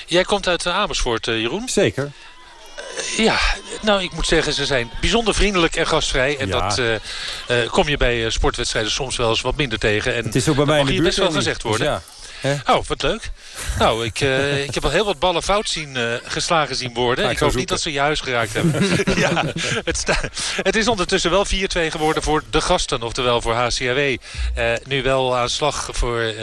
Jij komt uit eh, Amersfoort, eh, Jeroen? Zeker. Ja, nou ik moet zeggen, ze zijn bijzonder vriendelijk en gastvrij. En Ja. dat eh, eh, kom je bij eh, sportwedstrijden soms wel eens wat minder tegen. En Het is ook bij mij mag de hier buurt. best wel gezegd worden. Dus ja. Oh, wat leuk. Nou, ik, eh, [laughs] ik heb al heel wat ballen fout zien, eh, geslagen zien worden. Ik ik hoop niet dat ze je huis geraakt hebben. [laughs] [laughs] ja, het, is ondertussen wel 4-2 geworden voor de gasten. Oftewel voor HCRW. Eh, nu wel aan slag voor...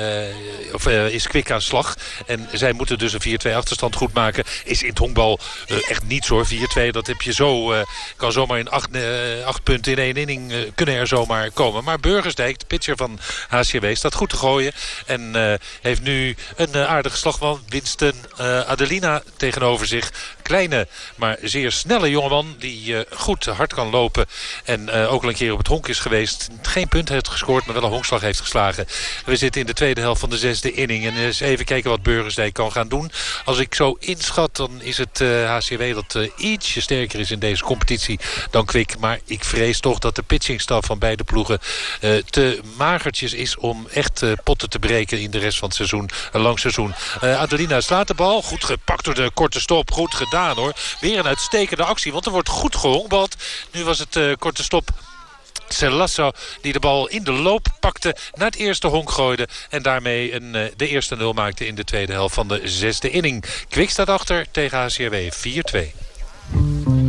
of is Kwik aan slag. En zij moeten dus een 4-2 achterstand goed maken. Is in het honkbal echt niets hoor. 4-2, dat heb je zo... kan zomaar in acht, eh, acht punten in één inning kunnen er zomaar komen. Maar Burgersdijk, de pitcher van HCW, staat goed te gooien. En eh, heeft nu een eh, aardige slag van Winston eh, Adelina tegenover zich. Kleine, maar zeer snelle jongeman die eh, goed hard kan lopen. En eh, ook al een keer op het honk is geweest. Geen punt heeft gescoord, maar wel een honkslag heeft geslagen. We zitten in de tweede helft van de zesde inning. En eens even kijken wat Burgersdijk kan gaan doen. Als ik zo inschat, dan is het HCW dat eh, ietsje sterker is in deze competitie dan Kwik. Maar ik vrees toch dat de pitchingstaf van beide ploegen te magertjes is om echt potten te breken in de rest van het seizoen. Een lang seizoen. Adelina slaat de bal. Goed gepakt door de korte stop. Goed gedaan Weer een uitstekende actie, want er wordt goed gehonkbald. Nu was het eh, korte stop Celasso die de bal in de loop pakte, naar het eerste honk gooide... en daarmee een, eh, de eerste nul maakte in de tweede helft van de zesde inning. Kwik staat achter tegen HCRW 4-2.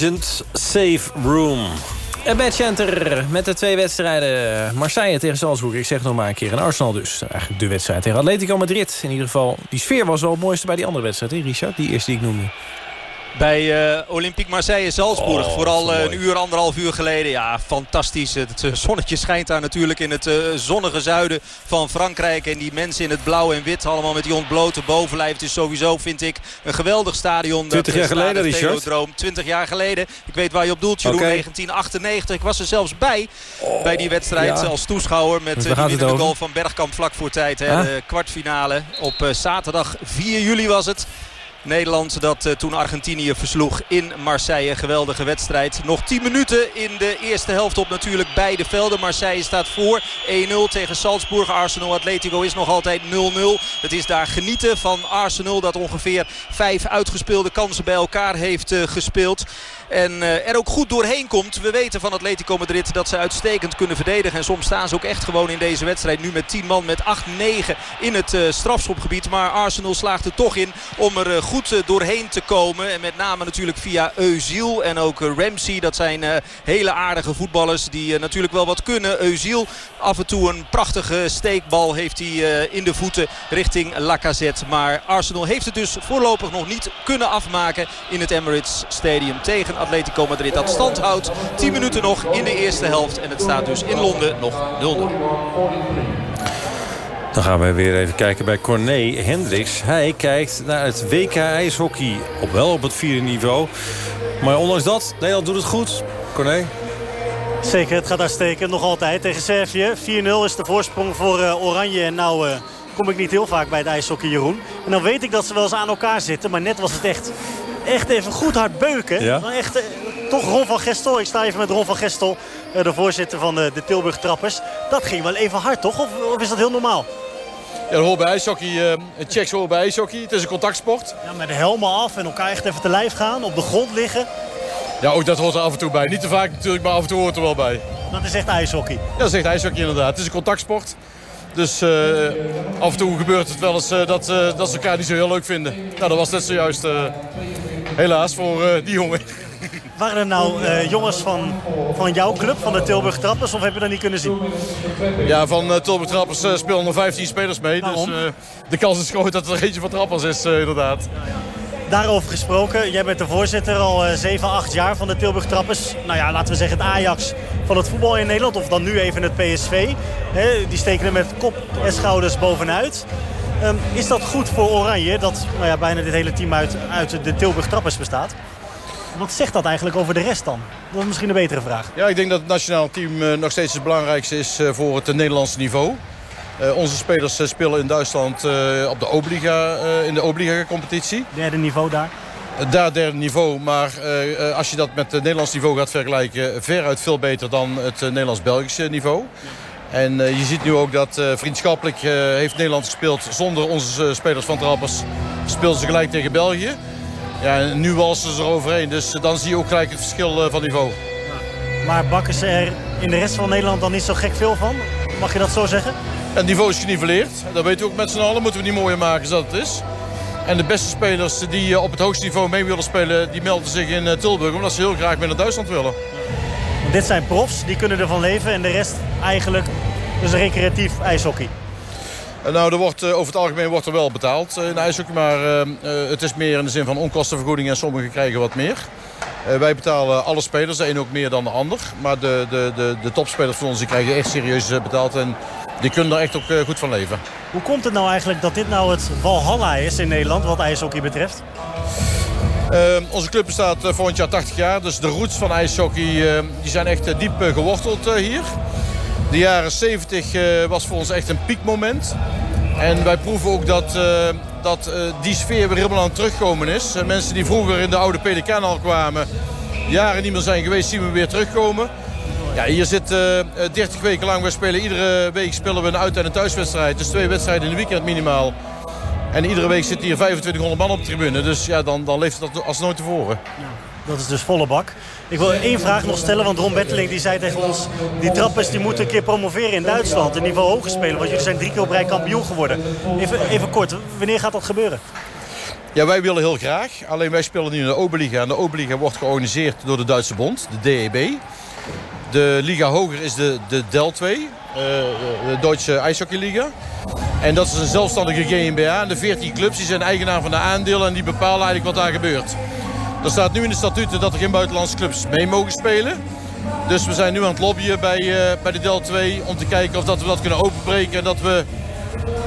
Legend, Safe Room. Een matchcenter met de twee wedstrijden. Marseille tegen Salzburg. Ik zeg nog maar een keer. En Arsenal dus. Eigenlijk de wedstrijd tegen Atletico Madrid. In ieder geval, die sfeer was wel het mooiste bij die andere wedstrijd. Hè, Richard? Die eerste die ik noemde. Bij eh, Olympique Marseille-Salzburg. Oh, Vooral eh, een uur, anderhalf uur geleden. Ja, fantastisch. Het eh, zonnetje schijnt daar natuurlijk in het zonnige zuiden van Frankrijk. En die mensen in het blauw en wit. Allemaal met die ontblote bovenlijf. Het is sowieso, vind ik, een geweldig stadion. 20 Dat, jaar geleden, Richard? Velodrome. 20 jaar geleden. Ik weet waar je op doelt, Jeroen. Oké. 1998. Ik was er zelfs bij. bij die wedstrijd ja. als toeschouwer. Met Dus winnende over? goal van Bergkamp vlak voor tijd. Hè. De kwartfinale op zaterdag 4 juli was het. Nederland dat eh, toen Argentinië versloeg in Marseille. Geweldige wedstrijd. Nog 10 minuten in de eerste helft op natuurlijk beide velden. Marseille staat voor 1-0 tegen Salzburg. Arsenal Atletico is nog altijd 0-0. Het is daar genieten van Arsenal dat ongeveer vijf uitgespeelde kansen bij elkaar heeft eh, gespeeld. En eh, er ook goed doorheen komt. We weten van Atletico Madrid dat ze uitstekend kunnen verdedigen. En soms staan ze ook echt gewoon in deze wedstrijd. Nu met 10 man met 8-9 in het eh, strafschopgebied. Maar Arsenal slaagt er toch in om er eh, goed doorheen te komen. En met name natuurlijk via Eusiel en ook Ramsey. Dat zijn hele aardige voetballers die natuurlijk wel wat kunnen. Eusiel af en toe een prachtige steekbal heeft hij in de voeten richting Lacazette. Maar Arsenal heeft het dus voorlopig nog niet kunnen afmaken in het Emirates Stadium tegen Atletico Madrid. Dat stand houdt 10 minuten nog in de eerste helft. En het staat dus in Londen nog 0-0. Dan gaan we weer even kijken bij Corné Hendricks. Hij kijkt naar het WK ijshockey. Op wel op het vierde niveau. Maar ondanks dat, Nederland doet het goed. Corné? Zeker, het gaat uitstekend. Nog altijd tegen Servië. 4-0 is de voorsprong voor eh, Oranje. En nou eh, kom ik niet heel vaak bij het ijshockey, Jeroen. En dan weet ik dat ze wel eens aan elkaar zitten. Maar net was het echt, echt even goed hard beuken. Ja? Dan echt, eh, toch Ron van Gestel. Ik sta even met Ron van Gestel, eh, de voorzitter van de, de Tilburg Trappers. Dat ging wel even hard, toch? Of, of is dat heel normaal? Ja, dat hoort bij ijshockey. eh, Het checks hoort bij ijshockey. Het is een contactsport. Ja, met de helmen af en elkaar echt even te lijf gaan. Op de grond liggen. Ja, ook dat hoort er af en toe bij. Niet te vaak natuurlijk, maar af en toe hoort er wel bij. Dat is echt ijshockey. Ja, dat is echt ijshockey inderdaad. Het is een contactsport. Dus eh, af en toe gebeurt het wel eens eh, dat, eh, dat ze elkaar niet zo heel leuk vinden. Nou, dat was net zojuist helaas voor die jongen. [laughs] Waren er nou jongens van, van jouw club, van de Tilburg Trappers, of heb je dat niet kunnen zien? Ja, van Tilburg Trappers spelen nog 15 spelers mee. Dus Waarom? de kans is groot dat er eentje van Trappers is, inderdaad. Daarover gesproken, jij bent de voorzitter al eh, 7, 8 jaar van de Tilburg Trappers. Nou ja, laten we zeggen het Ajax van het voetbal in Nederland. Of dan nu even het PSV. Die steken er met kop en schouders bovenuit. Ehm, is dat goed voor Oranje, dat nou ja, bijna dit hele team uit, uit de Tilburg Trappers bestaat? Wat zegt dat eigenlijk over de rest dan? Dat is misschien een betere vraag. Ja, ik denk dat het nationaal team eh, nog steeds het belangrijkste is eh, voor het eh, Nederlandse niveau. Eh, onze spelers eh, spelen in Duitsland eh, op de Obliga, in de Obliga-competitie. Derde niveau daar? Daar derde niveau, maar als je dat met het Nederlands niveau gaat vergelijken... veruit veel beter dan het Nederlands-Belgische niveau. En je ziet nu ook dat vriendschappelijk heeft Nederland gespeeld... zonder onze spelers van Trappers speelden ze gelijk tegen België. Ja, en nu walsen ze er overheen, dus dan zie je ook gelijk het verschil van niveau. Maar bakken ze er in de rest van Nederland dan niet zo gek veel van? Mag je dat zo zeggen? Het niveau is geniveleerd. Dat weten we ook met z'n allen. Moeten we niet mooier maken dan het is. En de beste spelers die eh, op het hoogste niveau mee willen spelen... die melden zich in eh, Tilburg omdat ze heel graag mee naar Duitsland willen. Dit zijn profs, die kunnen ervan leven. En de rest eigenlijk dus recreatief ijshockey. Nou, er wordt, eh, over het algemeen wordt er wel betaald in ijshockey. Maar het is meer in de zin van onkostenvergoeding en sommigen krijgen wat meer. Wij betalen alle spelers, de een ook meer dan de ander. Maar de, de, de, de topspelers van ons die krijgen echt serieus betaald. En die kunnen er echt ook eh, goed van leven. Hoe komt het nou eigenlijk dat dit nou het Valhalla is in Nederland, wat ijshockey betreft? Eh, onze club bestaat eh, volgend jaar 80 jaar. Dus de roots van ijshockey die zijn echt diep geworteld hier. De jaren 70 eh, was voor ons echt een piekmoment. En wij proeven ook dat, dat die sfeer weer helemaal aan het terugkomen is. Mensen die vroeger in de oude Pelikaan al kwamen, jaren niet meer zijn geweest, zien we weer terugkomen. Ja, hier zit eh, eh, 30 weken lang. We spelen iedere week spelen we een uit- en een thuiswedstrijd. Dus twee wedstrijden in de weekend minimaal. En iedere week zit hier 2500 man op de tribune. Dus ja, dan, dan leeft het als nooit tevoren. Dat is dus volle bak. Ik wil één vraag nog stellen, want Ron Betteling die zei tegen ons... die trappers die moeten een keer promoveren in Duitsland, een niveau hoger spelen. Want jullie zijn drie keer op rij kampioen geworden. Even, even kort, wanneer gaat dat gebeuren? Ja, wij willen heel graag. Alleen wij spelen nu in de Oberliga. En de Oberliga wordt georganiseerd door de Duitse bond, de DEB. De liga hoger is de, de DEL 2, eh, de Duitse IJshockeyliga. En dat is een zelfstandige GmbH. En de 14 clubs die zijn eigenaar van de aandelen en die bepalen eigenlijk wat daar gebeurt. Er staat nu in de statuten dat er geen buitenlandse clubs mee mogen spelen. Dus we zijn nu aan het lobbyen bij, eh, bij de DEL 2 om te kijken of dat we dat kunnen openbreken. En dat we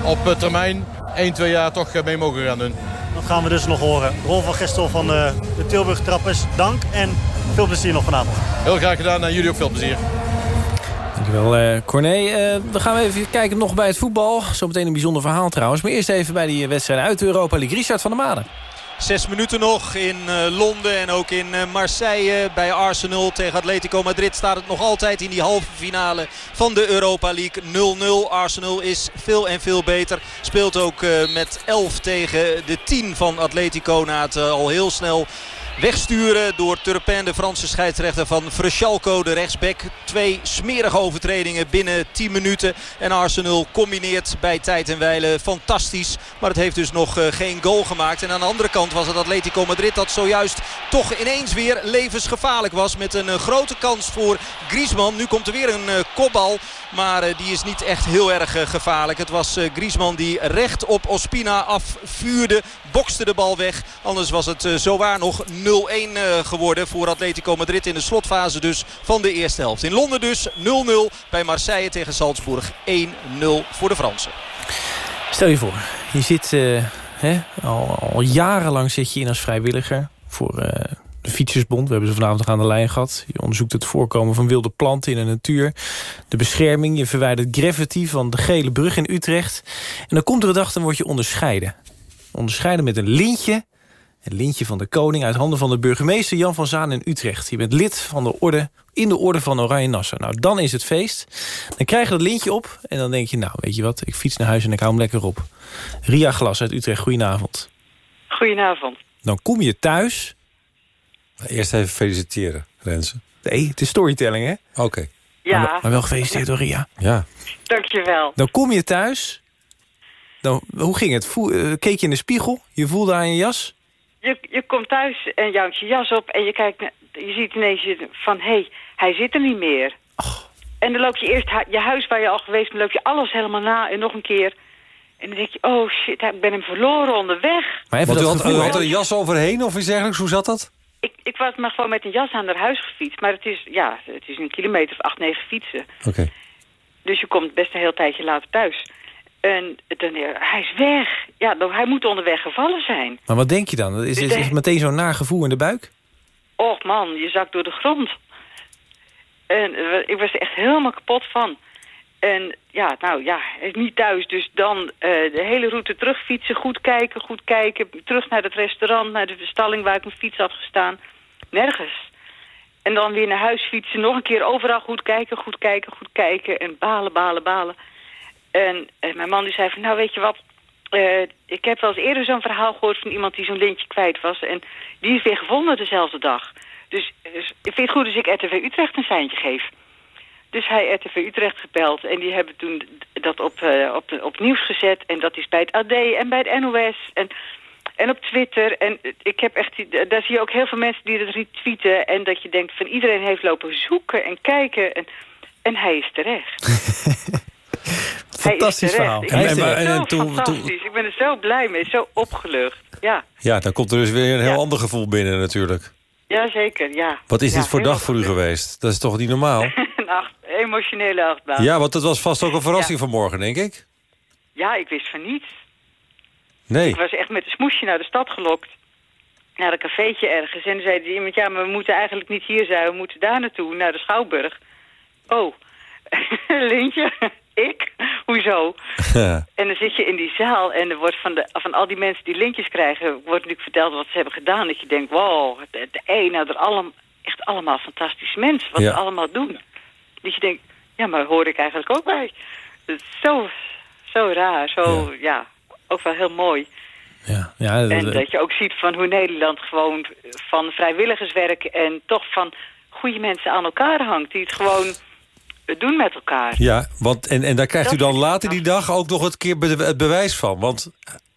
op eh, termijn 1, 2 jaar toch mee mogen gaan doen. Dat gaan we dus nog horen. Rol van Gestel van eh, de Tilburg Trappers, dank en veel plezier nog vanavond. Heel graag gedaan en jullie ook veel plezier. Dankjewel, eh Corné. Eh, dan gaan we even kijken nog bij het voetbal. Zometeen een bijzonder verhaal trouwens. Maar eerst even bij die wedstrijden uit de Europa League. Richard van der Maden. Zes minuten nog in eh, Londen en ook in eh, Marseille bij Arsenal tegen Atletico Madrid staat het nog altijd in die halve finale van de Europa League 0-0. Arsenal is veel en veel beter. Speelt ook eh, met 11 tegen de 10 van Atletico na het al heel snel wegsturen door Turpin, de Franse scheidsrechter van Frechalco, de rechtsback. Twee smerige overtredingen binnen 10 minuten. En Arsenal combineert bij tijd en wijle fantastisch. Maar het heeft dus nog eh, geen goal gemaakt. En aan de andere kant was het Atletico Madrid dat zojuist toch ineens weer levensgevaarlijk was. Met een eh, grote kans voor Griezmann. Nu komt er weer een eh, kopbal. Maar die is niet echt heel erg gevaarlijk. Het was Griezmann die recht op Ospina afvuurde. Bokste de bal weg. Anders was het zowaar nog 0-1 eh, geworden voor Atletico Madrid in de slotfase dus van de eerste helft. In Londen dus 0-0 bij Marseille tegen Salzburg 1-0 voor de Fransen. Stel je voor, je zit eh, hè, al, jarenlang zit je in als vrijwilliger voor eh, de Fietsersbond. We hebben ze vanavond nog aan de lijn gehad. Je onderzoekt het voorkomen van wilde planten in de natuur. De bescherming, je verwijdert graffiti van de Gele Brug in Utrecht. En dan komt er een dag, dan word je onderscheiden. Onderscheiden met een lintje. Een lintje van de koning uit handen van de burgemeester Jan van Zaan in Utrecht. Je bent lid van de orde, in de orde van Oranje Nassau. Nou, dan is het feest. Dan krijg je dat lintje op en dan denk je... nou, weet je wat, ik fiets naar huis en ik hou hem lekker op. Ria Glas uit Utrecht, goedenavond. Goedenavond. Dan kom je thuis... Eerst even feliciteren, Renze. Nee, het is storytelling, hè? Oké. Ja. Maar, maar wel gefeliciteerd door Ria. Ja. Dankjewel. Dan kom je thuis... Dan, hoe ging het? Voel, eh, keek je in de spiegel? Je voelde aan je jas? Je, je komt thuis en je houdt je jas op en je kijkt, je ziet ineens je- van, hé, hey, hij zit er niet meer. En dan loop je eerst je huis waar je al geweest bent, loop je alles helemaal na en nog een keer. En dan denk je, oh shit, ik ben hem verloren onderweg. Maar even Want u dat had, u had er een jas overheen of iets dergelijks? Hoe zat dat? Ik, ik was maar gewoon met een jas aan naar huis gefietst, maar het is, ja, het is een kilometer of acht, negen fietsen. Oké. Dus je komt best een heel tijdje later thuis. En dan, hij is weg. Ja, dan, hij moet onderweg gevallen zijn. Maar wat denk je dan? Is, is, is het meteen zo'n naar gevoel in de buik? Och man, je zakt door de grond. En eh, ik was er echt helemaal kapot van. En ja, nou ja, hij is niet thuis. Dus dan eh, de hele route terugfietsen, goed kijken, goed kijken. Terug naar het restaurant, naar de stalling waar ik mijn fiets had gestaan. Nergens. En dan weer naar huis fietsen, nog een keer overal goed kijken, goed kijken, goed kijken. En balen, balen, balen. En mijn man die zei van, nou weet je wat... eh, ik heb wel eens eerder zo'n verhaal gehoord van iemand die zo'n lintje kwijt was. En die is weer gevonden dezelfde dag. Dus, dus ik vind het goed als ik RTV Utrecht een seintje geef. Dus hij RTV Utrecht gebeld en die hebben toen dat op, eh, op, op nieuws gezet. En dat is bij het AD en bij het NOS en, en op Twitter. En ik heb echt, daar zie je ook heel veel mensen die dat retweeten. En dat je denkt van iedereen heeft lopen zoeken en kijken. En, en hij is terecht. [laughs] Fantastisch hij is verhaal. En- en- zo en toen- fantastisch. Ik ben er zo blij mee, zo opgelucht. Ja, Ja, dan komt er dus weer een heel Ja. ander gevoel binnen natuurlijk. ja zeker, ja. Wat is Ja, dit voor dag voor u geweest? Dat is toch niet normaal? [laughs] Een acht, emotionele achtbaan. Ja, want het was vast ook een verrassing vanmorgen, denk ik. Ja, ik wist van niets. Nee. Ik was echt met een smoesje naar de stad gelokt. Naar een cafeetje ergens. En dan zei die iemand, ja, maar we moeten eigenlijk niet hier zijn. We moeten daar naartoe, naar de Schouwburg. Oh, [laughs] Lintje, [laughs] ik? Hoezo? En dan zit je in die zaal en er wordt van, de, van al die mensen die lintjes krijgen... wordt natuurlijk verteld wat ze hebben gedaan. Dat je denkt, wow, de, de een, nou, er allemaal, echt allemaal fantastische mensen. Wat Ja. ze allemaal doen. Dat je denkt, ja, maar hoor ik eigenlijk ook bij. Het is zo, zo raar, zo, ja. ook wel heel mooi. Ja, En dat- dat je ook ziet van hoe Nederland gewoon van vrijwilligerswerk... en toch van goede mensen aan elkaar hangt. Die het gewoon doen met elkaar. Ja, want, en, en daar krijgt u dan later die dag ook nog het, keer be- het bewijs van. Want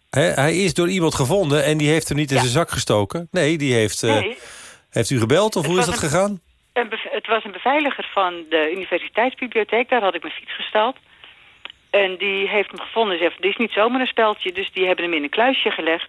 hij is door iemand gevonden en die heeft hem niet in zijn zak gestoken. Nee, die heeft, eh, heeft u gebeld of hoe is dat een- gegaan? Een het was een beveiliger van de universiteitsbibliotheek. Daar had ik mijn fiets gestald. En die heeft hem gevonden en zegt, dit is niet zomaar een speldje. Dus die hebben hem in een kluisje gelegd.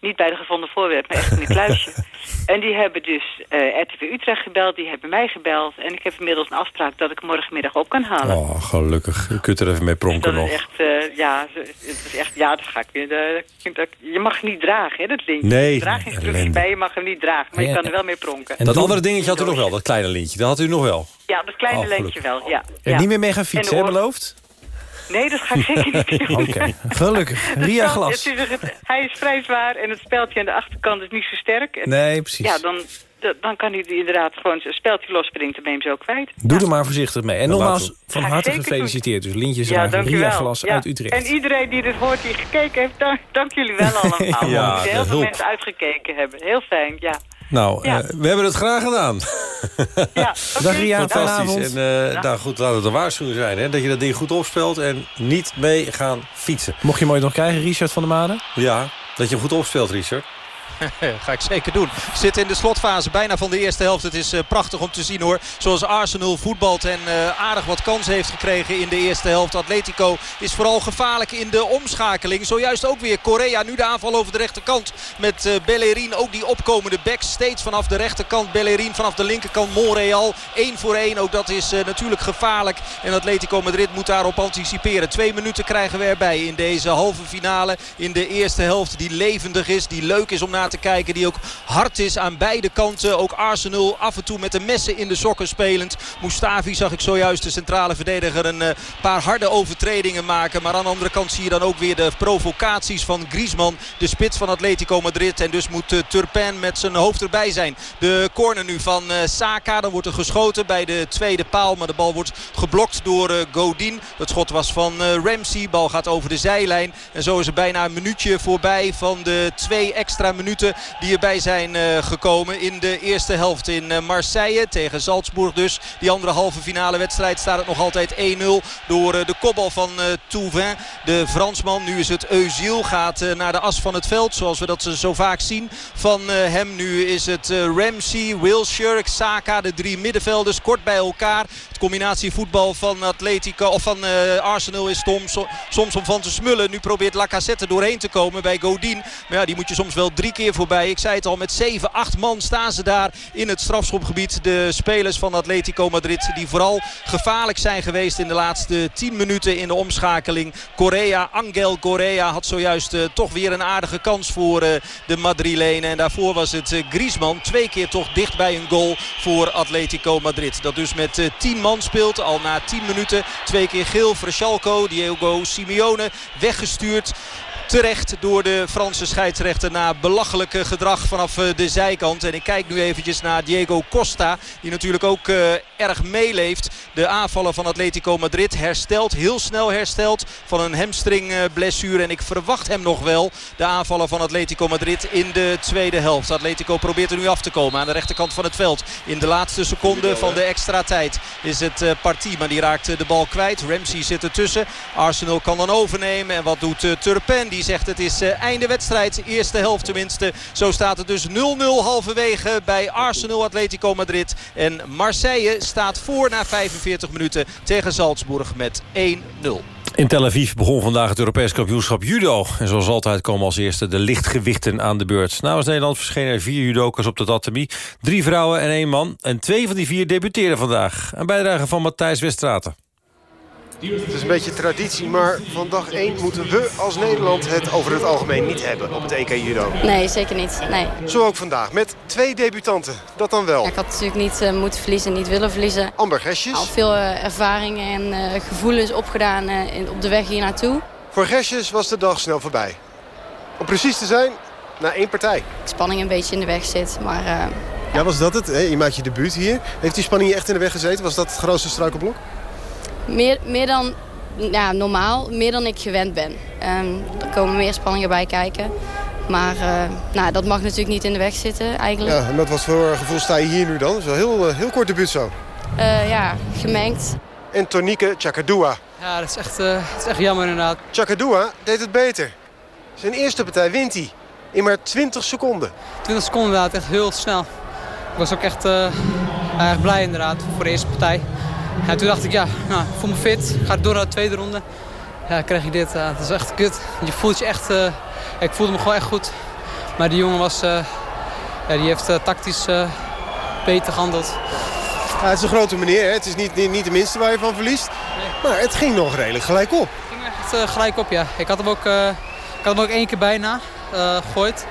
Niet bij de gevonden voorwerp, maar echt in een kluisje. [laughs] En die hebben dus eh, RTV Utrecht gebeld, die hebben mij gebeld. En ik heb inmiddels een afspraak dat ik morgenmiddag op kan halen. Oh, gelukkig. U kunt er even mee pronken dat nog. is echt, eh, ja, het is echt, ja, dat ga ik weer. eh, dat- je mag hem niet dragen, hè, dat lintje. Nee, Je bij, je mag hem niet dragen, maar je kan er wel mee pronken. En dat andere dingetje had u nog wel, dat kleine lintje. Dat had u nog wel. Ja, dat kleine Oh, lintje wel, ja. En ja. niet meer mee gaan En fietsen, hè, beloofd? Nee, dat ga ik zeker niet [laughs] doen. Oké, gelukkig. Ria spel- Glas. het is, het- hij is vrij zwaar en het speldje aan de achterkant is niet zo sterk. En- Nee, precies. Ja, dan, dan kan hij inderdaad gewoon zijn speldje losspringt en ben je hem zo kwijt. Doe er maar voorzichtig mee. En Dan nogmaals, van harte gefeliciteerd. Dus Lintjes Ja, Ria. Glas Ja. uit Utrecht. En iedereen die dit hoort, die gekeken heeft, dank, dank jullie wel allemaal. [laughs] Ja, heel veel hulp. mensen uitgekeken hebben. Heel fijn, ja. Nou, Ja. eh, we hebben het graag gedaan. ja [laughs] Dag Ria, Fantastisch. En eh, nou goed, laat het een waarschuwing zijn. Hè, dat je dat ding goed opspelt en niet mee gaan fietsen. Mocht je hem ooit nog krijgen, Richard van der Made? Ja, dat je hem goed opspeelt, Richard. [laughs] Ga ik zeker doen. Zit in de slotfase bijna van de eerste helft. Het is eh, prachtig om te zien hoor. Zoals Arsenal voetbalt en eh, aardig wat kansen heeft gekregen in de eerste helft. Atletico is vooral gevaarlijk in de omschakeling. Zojuist ook weer Korea. Nu de aanval over de rechterkant met eh, Bellerin. Ook die opkomende backs steeds vanaf de rechterkant. Bellerin vanaf de linkerkant. Monreal 1 voor 1. Ook dat is natuurlijk gevaarlijk. En Atletico Madrid moet daarop anticiperen. Twee minuten krijgen we erbij in deze halve finale. In de eerste helft die levendig is. Die leuk is om naar te kijken. Die ook hard is aan beide kanten. Ook Arsenal af en toe met de messen in de sokken spelend. Mustafi zag ik zojuist de centrale verdediger een eh, paar harde overtredingen maken. Maar aan de andere kant zie je dan ook weer de provocaties van Griezmann. De spits van Atletico Madrid. En dus moet eh, Turpin met zijn hoofd erbij zijn. De corner nu van eh, Saka. Dan wordt er geschoten bij de tweede paal. Maar de bal wordt geblokt door Godin. Het schot was van Ramsey. Bal gaat over de zijlijn. En zo is er bijna een minuutje voorbij van de twee extra minuten die erbij zijn eh, gekomen in de eerste helft in eh, Marseille tegen Salzburg dus. Die andere halve finale wedstrijd staat het nog altijd 1-0 door eh, de kopbal van Touvin. De Fransman, nu is het Eusiel, gaat naar de as van het veld zoals we dat zo vaak zien van hem. Nu is het Ramsey, Wilshere, Saka, de drie middenvelders kort bij elkaar. Het combinatievoetbal van Atletico of van Arsenal is stom, so- soms om van te smullen. Nu probeert Lacazette doorheen te komen bij Godin. Maar ja, die moet je soms wel drie keer voorbij. Ik zei het al, met 7, 8 man staan ze daar in het strafschopgebied. De spelers van Atletico Madrid die vooral gevaarlijk zijn geweest in de laatste 10 minuten in de omschakeling. Correa, Angel Correa had zojuist eh, toch weer een aardige kans voor eh, de Madrilenen. En daarvoor was het eh, Griezmann twee keer toch dicht bij een goal voor Atletico Madrid. Dat dus met eh, 10 man speelt al na 10 minuten. Twee keer geel, Freshalco, Diego Simeone weggestuurd. Terecht door de Franse scheidsrechter na belachelijke gedrag vanaf eh, de zijkant. En ik kijk nu eventjes naar Diego Costa. Die natuurlijk ook eh, erg meeleeft. De aanvaller van Atletico Madrid herstelt. Heel snel herstelt van een hamstring eh, blessure. En ik verwacht hem nog wel. De aanvaller van Atletico Madrid in de tweede helft. Atletico probeert er nu af te komen aan de rechterkant van het veld. In de laatste seconde van de extra tijd is het Partey. Maar die raakt de bal kwijt. Ramsey zit ertussen. Arsenal kan dan overnemen. En wat doet Turpin? Die zegt het is eh, einde wedstrijd. Eerste helft tenminste. Zo staat het dus 0-0 halverwege bij Arsenal Atletico Madrid. En Marseille staat voor na 45 minuten tegen Salzburg met 1-0. In Tel Aviv begon vandaag het Europees kampioenschap judo. En zoals altijd komen als eerste de lichtgewichten aan de beurt. Namens Nederland verschenen er vier judokas op de tatami. Drie vrouwen en één man. En twee van die vier debuteerden vandaag. Een bijdrage van Matthijs Westraten. Het is een beetje traditie, maar van dag 1 moeten we als Nederland het over het algemeen niet hebben op het EK Judo. Nee, zeker niet. Nee. Zo ook vandaag, met twee debutanten. Dat dan wel. Ja, ik had natuurlijk niet eh, moeten verliezen, niet willen verliezen. Amber Gesjes. Al veel eh, ervaringen en eh, gevoelens opgedaan eh, in- op de weg hier naartoe. Voor Gesjes was de dag snel voorbij. Om precies te zijn, na één partij. Spanning een beetje in de weg zit, maar eh, Ja, was dat het? hè? Je maakt je debuut hier. Heeft die spanning je echt in de weg gezeten? Was dat het grootste struikelblok? Meer, meer dan ja, normaal, meer dan ik gewend ben. Ehm, er komen meer spanningen bij kijken. Maar eh, nou, dat mag natuurlijk niet in de weg zitten eigenlijk. Ja, en met wat voor gevoel sta je hier nu dan? Dat is wel heel, eh, heel kort debuut zo. Eh, ja, gemengd. En Tonieke Chakadua. Ja, dat is echt, eh, het is echt jammer inderdaad. Chakadua deed het beter. Zijn eerste partij wint hij. In maar 20 seconden. 20 seconden inderdaad, echt heel snel. Ik was ook echt, eh, erg blij inderdaad voor de eerste partij. En toen dacht ik, ja, nou, ik voel me fit. Ik ga door naar de tweede ronde. Ja, krijg je dit. Het is echt kut. Je voelt je echt... eh, ik voelde me gewoon echt goed. Maar die jongen was... eh, ja, die heeft eh, tactisch beter gehandeld. Ja, het is een grote meneer, hè? het is niet, niet, niet de minste waar je van verliest. Maar het ging nog redelijk gelijk op. echt eh, gelijk op, ja. Ik had hem ook, ik had hem ook één keer bijna eh, gegooid.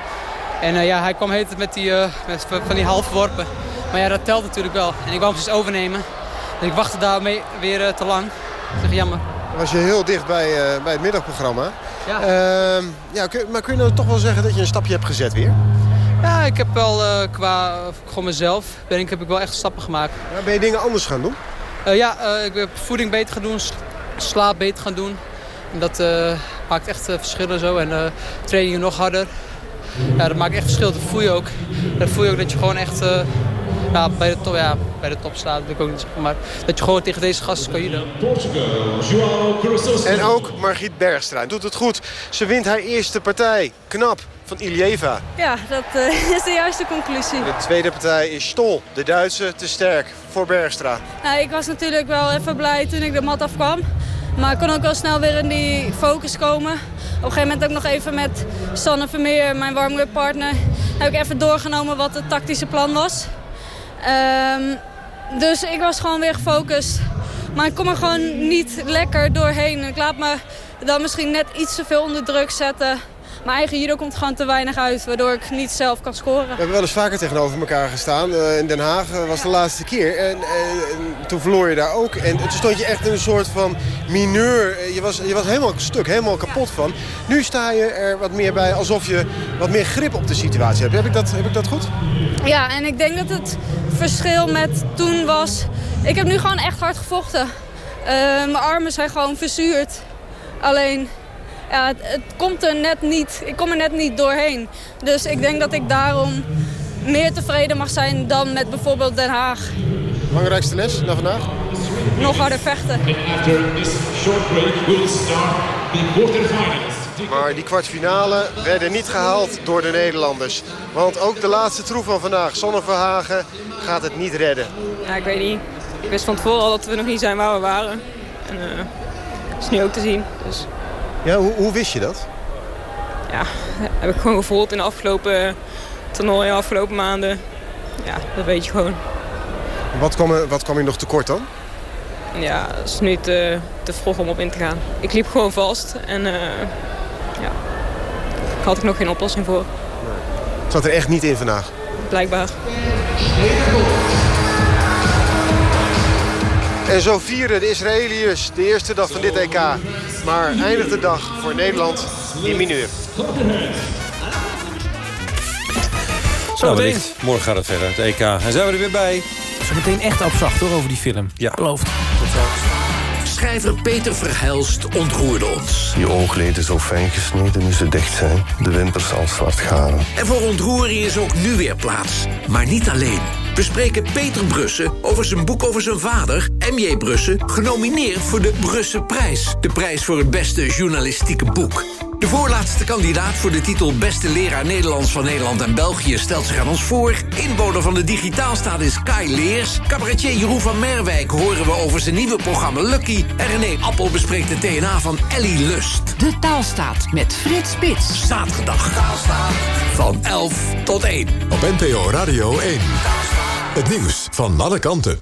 En ja, hij kwam heet met, die, met van die halve worpen. Maar ja, dat telt natuurlijk wel. En ik wou hem dus overnemen. En ik wachtte daarmee weer eh, te lang. Dat is jammer. Dan was je heel dicht bij, eh, bij het middagprogramma. Ja. Ehm, ja, kun- maar kun je nou toch wel zeggen dat je een stapje hebt gezet weer? Ja, ik heb wel eh, qua gewoon mezelf ben ik, heb ik wel echt stappen gemaakt. Ja, ben je dingen anders gaan doen? Ja, ik heb voeding beter gaan doen, slaap beter gaan doen. En dat maakt echt verschillen zo. En trainingen nog harder. Ja, dat maakt echt verschil. Dat voel je ook. Dat voel je ook dat je gewoon echt ja, bij, de top, ja, bij de top staat. Ook niet maar dat je gewoon tegen deze gasten kan judo. En ook Margriet Bergstra doet het goed. Ze wint haar eerste partij. Knap, van Iljeva. Ja, dat eh, [laughs] is de juiste conclusie. De tweede partij is Stol, de Duitse, te sterk voor Bergstra. Nou, ik was natuurlijk wel even blij toen ik de mat afkwam. Maar ik kon ook wel snel weer in die focus komen. Op een gegeven moment ook nog even met Sanne Vermeer, mijn warm-up partner... heb ik even doorgenomen wat het tactische plan was. Ehm, dus ik was gewoon weer gefocust. Maar ik kom er gewoon niet lekker doorheen. Ik laat me dan misschien net iets te veel onder druk zetten. Mijn eigen judo komt gewoon te weinig uit, waardoor ik niet zelf kan scoren. We hebben wel eens vaker tegenover elkaar gestaan. Eh, in Den Haag eh, was de laatste keer. En, eh, en toen verloor je daar ook. En toen stond je echt in een soort van mineur. Je was, je was helemaal stuk, helemaal kapot van. Nu sta je er wat meer bij alsof je wat meer grip op de situatie hebt. Heb ik dat, heb ik dat goed? Ja, en ik denk dat het verschil met toen was... Ik heb nu gewoon echt hard gevochten. Mijn armen zijn gewoon verzuurd. Alleen, ja, het, het komt er net niet. Ik kom er net niet doorheen. Dus ik denk dat ik daarom meer tevreden mag zijn dan met bijvoorbeeld Den Haag. Belangrijkste les naar vandaag? Nog harder vechten. Maar die kwartfinale werden niet gehaald door de Nederlanders. Want ook de laatste troef van vandaag, Sonne Verhagen, gaat het niet redden. Ja, ik weet niet. Ik wist van tevoren al dat we nog niet zijn waar we waren. En eh, dat is nu ook te zien. Dus Ja, hoe, hoe wist je dat? ja, heb ik gewoon gevoeld in de afgelopen toernooien, afgelopen maanden. Ja, dat weet je gewoon. Wat kwam, er- wat kwam je nog tekort dan? Ja, het is nu te, te vroeg om op in te gaan. Ik liep gewoon vast en eh, ja, daar had ik nog geen oplossing voor, Het zat er echt niet in vandaag. blijkbaar. En zo vieren de Israëliërs de eerste dag van dit EK. Maar eindigt de dag voor Nederland in mineur. Zo wellicht. Morgen gaat het verder, het EK. En zijn we er weer bij. Zometeen echt opzacht hoor, over die film. Ja. Beloofd. Schrijver Peter Verhelst ontroerde ons. Je oogleden zo fijn gesneden nu ze dicht zijn. De wimpers al zwart garen. En voor ontroering is ook nu weer plaats. Maar niet alleen. We spreken Peter Brussen over zijn boek over zijn vader, M.J. Brussen, genomineerd voor de Brussenprijs. De prijs voor het beste journalistieke boek. De voorlaatste kandidaat voor de titel Beste Leraar Nederlands van Nederland en België stelt zich aan ons voor. Inwoner van de Digitaalstaat is Kai Leers. Cabaretier Jeroen van Merwijk horen we over zijn nieuwe programma Lucky. En René Appel bespreekt de DNA van Ellie Lust. De Taalstaat met Frits Spits. Zaterdag. Van 11 tot 1. Op NPO Radio 1. Het nieuws van alle kanten.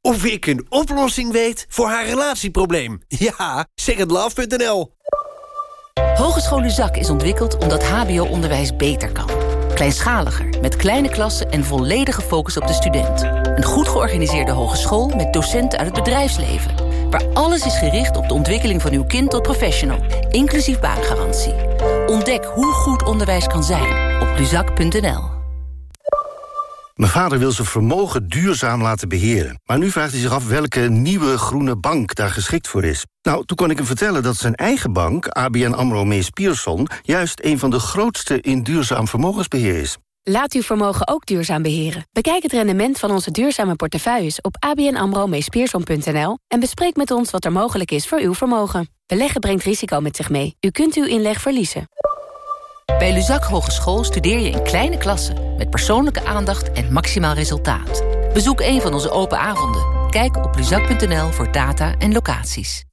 Of ik een oplossing weet voor haar relatieprobleem. [laughs] Ja, secondlove.nl. Hogeschool Zak is ontwikkeld omdat hbo-onderwijs beter kan. Kleinschaliger, met kleine klassen en volledige focus op de student. Een goed georganiseerde hogeschool met docenten uit het bedrijfsleven. Waar alles is gericht op de ontwikkeling van uw kind tot professional. Inclusief baangarantie. Ontdek hoe goed onderwijs kan zijn op luzak.nl. Mijn vader wil zijn vermogen duurzaam laten beheren. Maar nu vraagt hij zich af welke nieuwe groene bank daar geschikt voor is. Nou, toen kon ik hem vertellen dat zijn eigen bank, ABN AMRO Mees Pierson... juist een van de grootste in duurzaam vermogensbeheer is. Laat uw vermogen ook duurzaam beheren. Bekijk het rendement van onze duurzame portefeuilles op abnamro en bespreek met ons wat er mogelijk is voor uw vermogen. Beleggen brengt risico met zich mee. U kunt uw inleg verliezen. Bij Luzak Hogeschool studeer je in kleine klassen... met persoonlijke aandacht en maximaal resultaat. Bezoek een van onze open avonden. Kijk op luzak.nl voor data en locaties.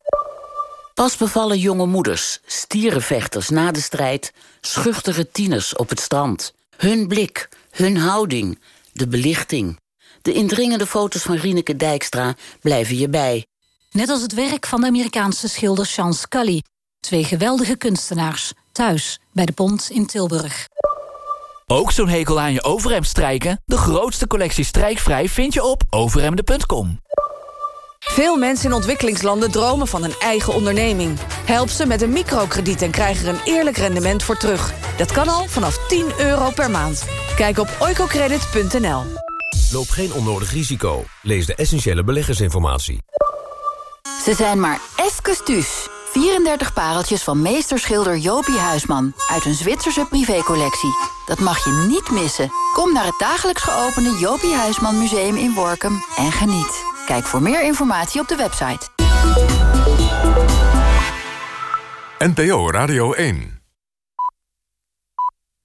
Pas bevallen jonge moeders, stierenvechters na de strijd... schuchtere tieners op het strand. Hun blik, hun houding, de belichting. De indringende foto's van Rieneke Dijkstra blijven je bij. Net als het werk van de Amerikaanse schilder Sean Scully. Twee geweldige kunstenaars, thuis bij de Pont in Tilburg. Ook zo'n hekel aan je overhemd strijken? De grootste collectie strijkvrij vind je op overhemden.com. Veel mensen in ontwikkelingslanden dromen van een eigen onderneming. Help ze met een microkrediet en krijg er een eerlijk rendement voor terug. Dat kan al vanaf 10 euro per maand. Kijk op oicocredit.nl. Loop geen onnodig risico. Lees de essentiële beleggersinformatie. Ze zijn maar even thuis. 34 pareltjes van meesterschilder Jopie Huisman... uit een Zwitserse privécollectie. Dat mag je niet missen. Kom naar het dagelijks geopende Jopie Huisman Museum in Workum en geniet. Kijk voor meer informatie op de website. NPO Radio 1